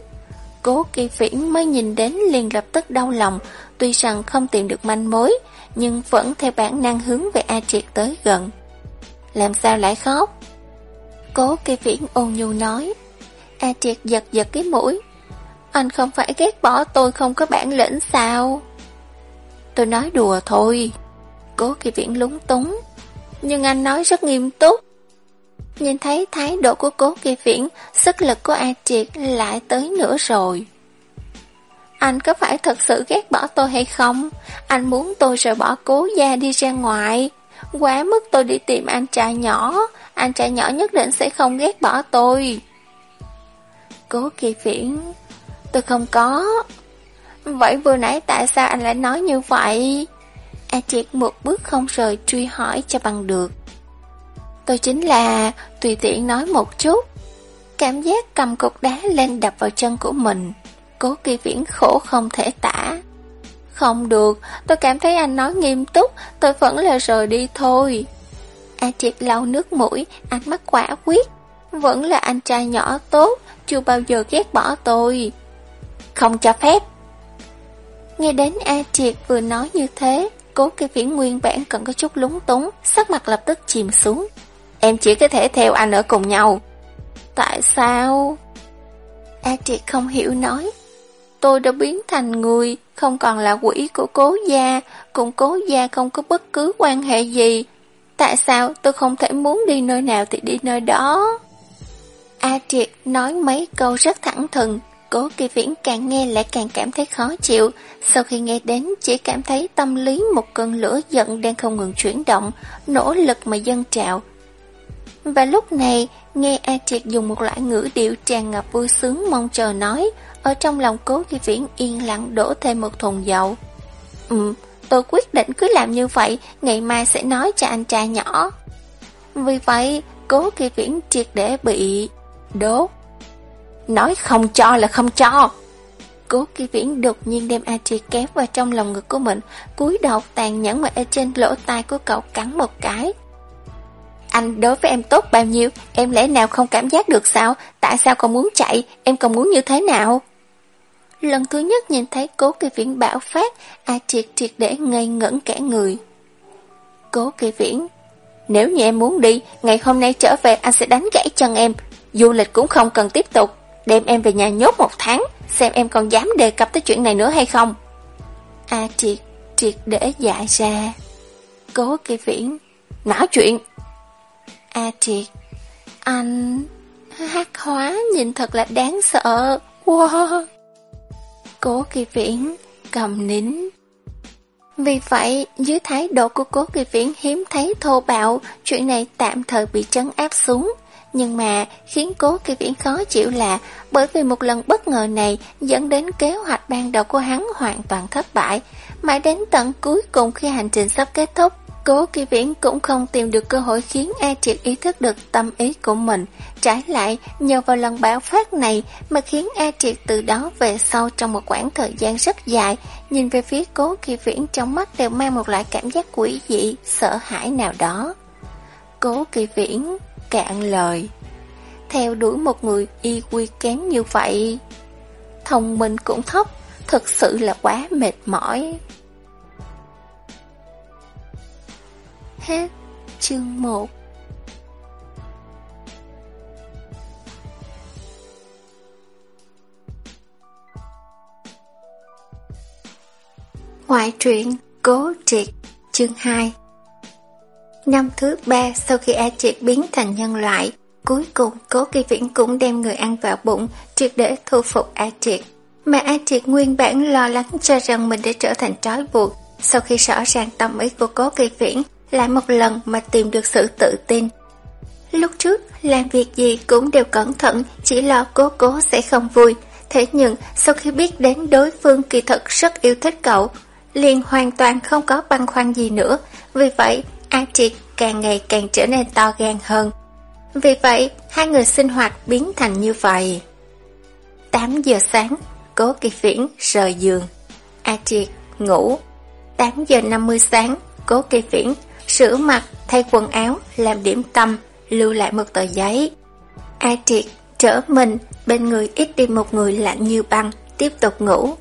Cố kỳ viễn mới nhìn đến liền lập tức đau lòng, tuy rằng không tìm được manh mối, nhưng vẫn theo bản năng hướng về A Triệt tới gần. Làm sao lại khóc? Cố kỳ viễn ôn nhu nói. A Triệt giật giật cái mũi. Anh không phải ghét bỏ tôi không có bản lĩnh sao? Tôi nói đùa thôi. Cố kỳ viễn lúng túng. Nhưng anh nói rất nghiêm túc. Nhìn thấy thái độ của cố kỳ viễn, sức lực của A Triệt lại tới nữa rồi. Anh có phải thật sự ghét bỏ tôi hay không? Anh muốn tôi rời bỏ cố gia đi ra ngoài. Quá mức tôi đi tìm anh trai nhỏ, anh trai nhỏ nhất định sẽ không ghét bỏ tôi. Cố kỳ viễn, tôi không có. Vậy vừa nãy tại sao anh lại nói như vậy? A Triệt một bước không rời truy hỏi cho bằng được. Tôi chính là tùy tiện nói một chút. Cảm giác cầm cục đá lên đập vào chân của mình. Cố kỳ viễn khổ không thể tả. Không được, tôi cảm thấy anh nói nghiêm túc, tôi vẫn là rời đi thôi. A triệt lau nước mũi, ánh mắt quả quyết. Vẫn là anh trai nhỏ tốt, chưa bao giờ ghét bỏ tôi. Không cho phép. Nghe đến A triệt vừa nói như thế, cố kỳ viễn nguyên bản còn có chút lúng túng, sắc mặt lập tức chìm xuống. Em chỉ có thể theo anh ở cùng nhau. Tại sao? A Triệt không hiểu nói. Tôi đã biến thành người, không còn là quỷ của cố gia, cùng cố gia không có bất cứ quan hệ gì. Tại sao tôi không thể muốn đi nơi nào thì đi nơi đó? A Triệt nói mấy câu rất thẳng thừng, cố kỳ viễn càng nghe lại càng cảm thấy khó chịu. Sau khi nghe đến chỉ cảm thấy tâm lý một cơn lửa giận đang không ngừng chuyển động, nỗ lực mà dâng trào, và lúc này, nghe A Triệt dùng một loại ngữ điệu tràn ngập vui sướng mong chờ nói, ở trong lòng cố kỳ viễn yên lặng đổ thêm một thùng dầu. Ừ, tôi quyết định cứ làm như vậy, ngày mai sẽ nói cho anh trai nhỏ. Vì vậy, cố kỳ viễn triệt để bị đốt. Nói không cho là không cho. Cố kỳ viễn đột nhiên đem A Triệt kéo vào trong lòng ngực của mình, cúi đầu tàn nhẫn mà ở trên lỗ tai của cậu cắn một cái. Anh đối với em tốt bao nhiêu, em lẽ nào không cảm giác được sao? Tại sao còn muốn chạy, em còn muốn như thế nào? Lần thứ nhất nhìn thấy cố kỳ viễn bạo phát, A triệt triệt để ngây ngẩn cả người. Cố kỳ viễn, nếu như em muốn đi, ngày hôm nay trở về anh sẽ đánh gãy chân em. Du lịch cũng không cần tiếp tục, đem em về nhà nhốt một tháng, xem em còn dám đề cập tới chuyện này nữa hay không. A triệt triệt để dại ra. Cố kỳ viễn, não chuyện. A Triệt Anh... hát hóa nhìn thật là đáng sợ Wow Cố kỳ viễn cầm nín Vì vậy dưới thái độ của cố kỳ viễn hiếm thấy thô bạo Chuyện này tạm thời bị trấn áp xuống nhưng mà khiến cố kỳ viễn khó chịu là bởi vì một lần bất ngờ này dẫn đến kế hoạch ban đầu của hắn hoàn toàn thất bại. Mãi đến tận cuối cùng khi hành trình sắp kết thúc, Cố kỳ viễn cũng không tìm được cơ hội khiến A Triệt ý thức được tâm ý của mình. Trái lại, nhờ vào lần bạo phát này mà khiến A Triệt từ đó về sau trong một khoảng thời gian rất dài, nhìn về phía cố kỳ viễn trong mắt đều mang một loại cảm giác quỷ dị, sợ hãi nào đó. Cố kỳ viễn cạn lời. Theo đuổi một người y quy kém như vậy, thông minh cũng thấp, thực sự là quá mệt mỏi. Hết chương 1 Ngoại truyện Cố Triệt chương 2 Năm thứ ba sau khi A Triệt biến thành nhân loại, cuối cùng Cố Kỳ Viễn cũng đem người ăn vào bụng, triệt để thu phục A Triệt. Mà A Triệt nguyên bản lo lắng cho rằng mình đã trở thành trói buộc, sau khi rõ ràng tâm ý của Cố Kỳ Viễn, lại một lần mà tìm được sự tự tin. Lúc trước, làm việc gì cũng đều cẩn thận, chỉ lo cố cố sẽ không vui. Thế nhưng, sau khi biết đến đối phương kỳ thật rất yêu thích cậu, liền hoàn toàn không có băn khoăn gì nữa. Vì vậy, An Triệt càng ngày càng trở nên to gan hơn. Vì vậy, hai người sinh hoạt biến thành như vậy. 8 giờ sáng, cố kỳ viễn rời giường. A Triệt ngủ. 8 giờ 50 sáng, cố kỳ viễn Sửa mặt, thay quần áo, làm điểm tâm, lưu lại một tờ giấy. A Triệt trở mình, bên người ít đi một người lạnh như băng, tiếp tục ngủ.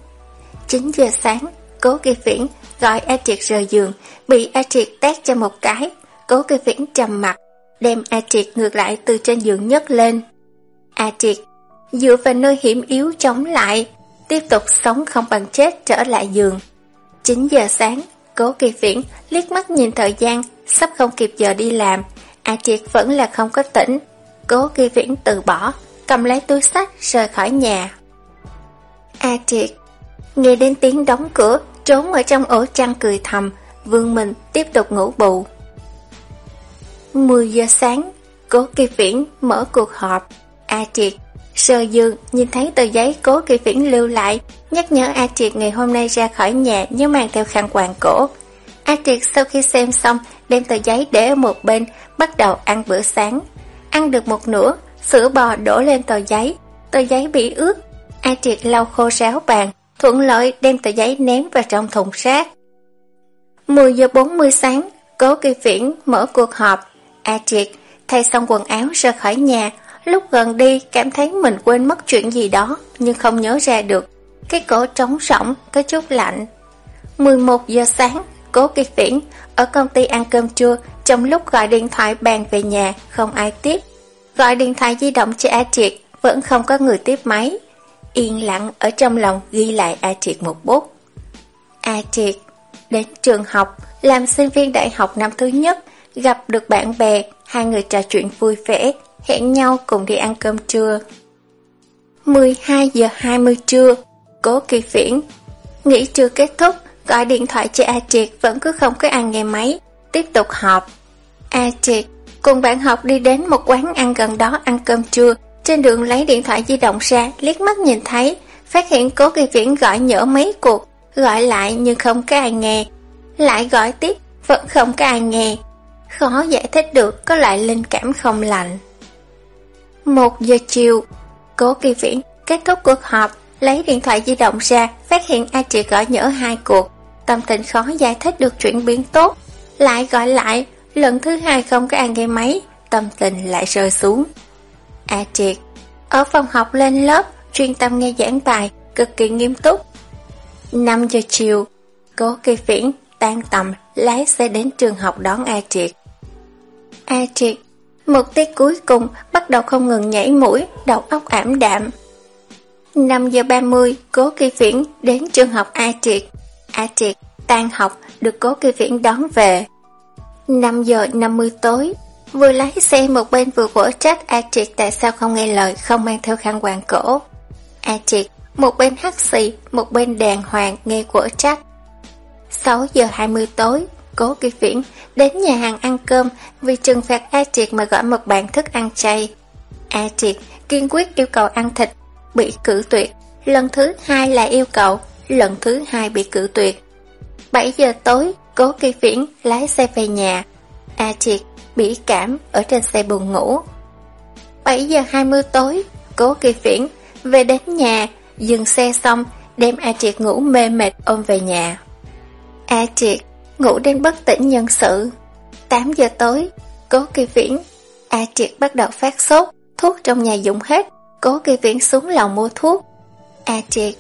9 giờ sáng, cố kỳ viễn gọi A Triệt rời giường, bị A Triệt tát cho một cái, cố kỳ viễn trầm mặt, đem A Triệt ngược lại từ trên giường nhấc lên. A Triệt dựa vào nơi hiểm yếu chống lại, tiếp tục sống không bằng chết trở lại giường. 9 giờ sáng, cố kỳ viễn liếc mắt nhìn thời gian, sắp không kịp giờ đi làm, A Triệt vẫn là không có tỉnh. Cố kỳ viễn từ bỏ, cầm lấy túi sách rời khỏi nhà. A Triệt Nghe đến tiếng đóng cửa, trốn ở trong ổ chăn cười thầm, vương mình tiếp tục ngủ bù. 10 giờ sáng, cố kỳ viễn mở cuộc họp. A Triệt Sơ dương nhìn thấy tờ giấy cố kỳ viễn lưu lại, nhắc nhở A Triệt ngày hôm nay ra khỏi nhà nhớ mang theo khăn quàng cổ. A Triệt sau khi xem xong, đem tờ giấy để ở một bên, bắt đầu ăn bữa sáng. Ăn được một nửa, sữa bò đổ lên tờ giấy, tờ giấy bị ướt. A Triệt lau khô ráo bàn, thuận lợi đem tờ giấy ném vào trong thùng rác. 10 giờ 40 sáng, cố kỳ viễn mở cuộc họp. À, A Triệt thay xong quần áo ra khỏi nhà, lúc gần đi cảm thấy mình quên mất chuyện gì đó, nhưng không nhớ ra được. Cái cổ trống rỗng, có chút lạnh. 11 giờ sáng, cố kỳ viễn ở công ty ăn cơm trưa, trong lúc gọi điện thoại bàn về nhà, không ai tiếp. Gọi điện thoại di động cho A Triệt, vẫn không có người tiếp máy. Yên lặng ở trong lòng ghi lại A Triệt một bút. A Triệt, đến trường học, làm sinh viên đại học năm thứ nhất, gặp được bạn bè, hai người trò chuyện vui vẻ, hẹn nhau cùng đi ăn cơm trưa. 12 giờ 20 trưa, cố kỳ phiển. Nghỉ trưa kết thúc, gọi điện thoại cho A Triệt vẫn cứ không có ai nghe máy, tiếp tục họp. A Triệt cùng bạn học đi đến một quán ăn gần đó ăn cơm trưa, trên đường lấy điện thoại di động ra, liếc mắt nhìn thấy, phát hiện cố kỳ viễn gọi nhỡ mấy cuộc, gọi lại nhưng không có ai nghe. Lại gọi tiếp, vẫn không có ai nghe. Khó giải thích được có loại linh cảm không lành. Một giờ chiều, cố kỳ viễn kết thúc cuộc họp, lấy điện thoại di động ra, phát hiện ai chỉ gọi nhỡ hai cuộc. Tâm tình khó giải thích được chuyển biến tốt, lại gọi lại, lần thứ hai không có ai nghe máy, tâm tình lại rơi xuống. À, A Triệt, ở phòng học lên lớp, chuyên tâm nghe giảng bài, cực kỳ nghiêm túc. 5 giờ chiều, cố kỳ viễn tan tầm lái xe đến trường học đón A Triệt. A Triệt, một tiết cuối cùng bắt đầu không ngừng nhảy mũi, đầu óc ảm đạm. 5 giờ 30, cố kỳ viễn đến trường học A Triệt. A Triệt tan học được cố kỳ viễn đón về. 5 giờ 50 tối, vừa lái xe một bên vừa vỗ trách A Triệt tại sao không nghe lời, không mang theo khăn quàng cổ. A Triệt, một bên hắt xì, một bên đàng hoàng nghe vỗ trách. 6 giờ 20 tối, cố kỳ viễn đến nhà hàng ăn cơm vì trừng phạt A Triệt mà gọi một bàn thức ăn chay. A Triệt kiên quyết yêu cầu ăn thịt, bị cử tuyệt. Lần thứ hai là yêu cầu, lần thứ hai bị cử tuyệt. 7 giờ tối, cố kỳ viễn lái xe về nhà. A Triệt bị cảm ở trên xe buồn ngủ. 7 giờ 20 tối, cố kỳ viễn về đến nhà, dừng xe xong, đem A Triệt ngủ mê mệt ôm về nhà. A Triệt ngủ đến bất tỉnh nhân sự. 8 giờ tối, cố kỳ viễn, A Triệt bắt đầu phát sốt, thuốc trong nhà dùng hết, cố kỳ viễn xuống lầu mua thuốc. A Triệt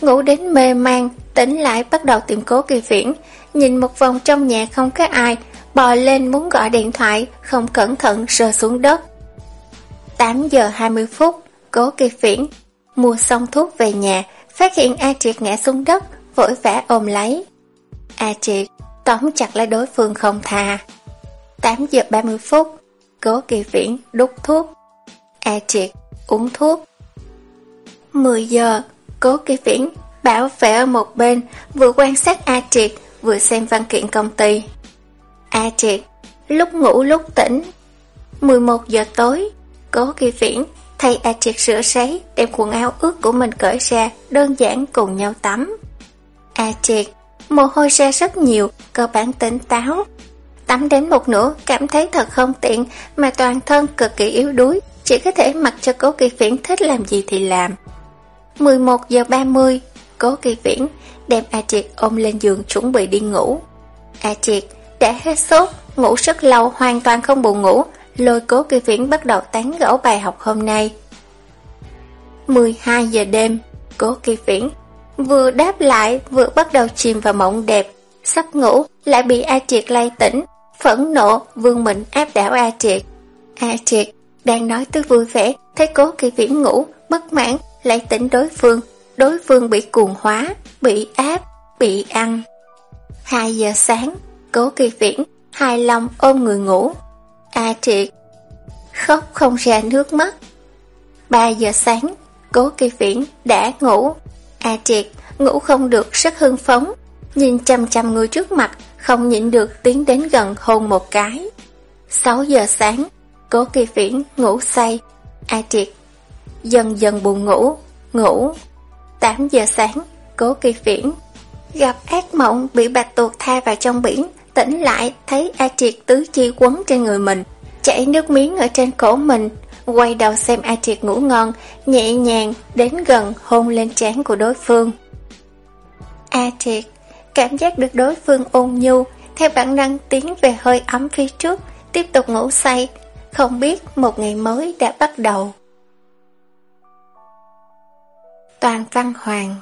ngủ đến mê man, tỉnh lại bắt đầu tìm cố kỳ viễn, nhìn một vòng trong nhà không có ai, bò lên muốn gọi điện thoại, không cẩn thận rơi xuống đất. 8 giờ 20 phút, cố kỳ viễn, mua xong thuốc về nhà, phát hiện A Triệt ngã xuống đất, vội vã ôm lấy. A Triệt tóm chặt lấy đối phương không tha. 8 giờ 30 phút, cố kỳ viễn đút thuốc. A Triệt uống thuốc. 10 giờ, cố kỳ viễn bảo vệ ở một bên, vừa quan sát A Triệt, vừa xem văn kiện công ty. À A Triệt, lúc ngủ lúc tỉnh. 11 giờ tối, cố kỳ viễn thay A Triệt rửa sấy, đem quần áo ướt của mình cởi ra, đơn giản cùng nhau tắm. A Triệt, mồ hôi ra rất nhiều, cơ bản tỉnh táo. Tắm đến một nửa, cảm thấy thật không tiện, mà toàn thân cực kỳ yếu đuối, chỉ có thể mặc cho cố kỳ viễn thích làm gì thì làm. 11 giờ 30, cố kỳ viễn đem A Triệt ôm lên giường chuẩn bị đi ngủ. A Triệt Trẻ hết sốt, ngủ rất lâu hoàn toàn không buồn ngủ, lôi cố kỳ viễn bắt đầu tán gẫu bài học hôm nay. 12 giờ đêm, cố kỳ viễn vừa đáp lại vừa bắt đầu chìm vào mộng đẹp, sắp ngủ lại bị A Triệt lay tỉnh, phẫn nộ vương mình áp đảo A Triệt. A Triệt đang nói tới vui vẻ, thấy cố kỳ viễn ngủ, bất mãn lại tỉnh đối phương, đối phương bị cuồng hóa, bị áp, bị ăn. 2 giờ sáng, cố kỳ viễn, hài lòng ôm người ngủ. À A Triệt khóc không ra nước mắt. 3 giờ sáng, cố kỳ viễn đã ngủ. À A Triệt ngủ không được rất hưng phấn, nhìn chăm chăm người trước mặt, không nhịn được tiến đến gần hôn một cái. 6 giờ sáng, cố kỳ viễn ngủ say. À A Triệt dần dần buồn ngủ, ngủ. 8 giờ sáng, cố kỳ viễn gặp ác mộng bị bạch tuột tha vào trong biển, tỉnh lại thấy A Triệt tứ chi quấn trên người mình, chảy nước miếng ở trên cổ mình, quay đầu xem A Triệt ngủ ngon, nhẹ nhàng đến gần hôn lên trán của đối phương. A Triệt cảm giác được đối phương ôn nhu, theo bản năng tiến về hơi ấm phía trước, tiếp tục ngủ say, không biết một ngày mới đã bắt đầu. Toàn Văn Hoàng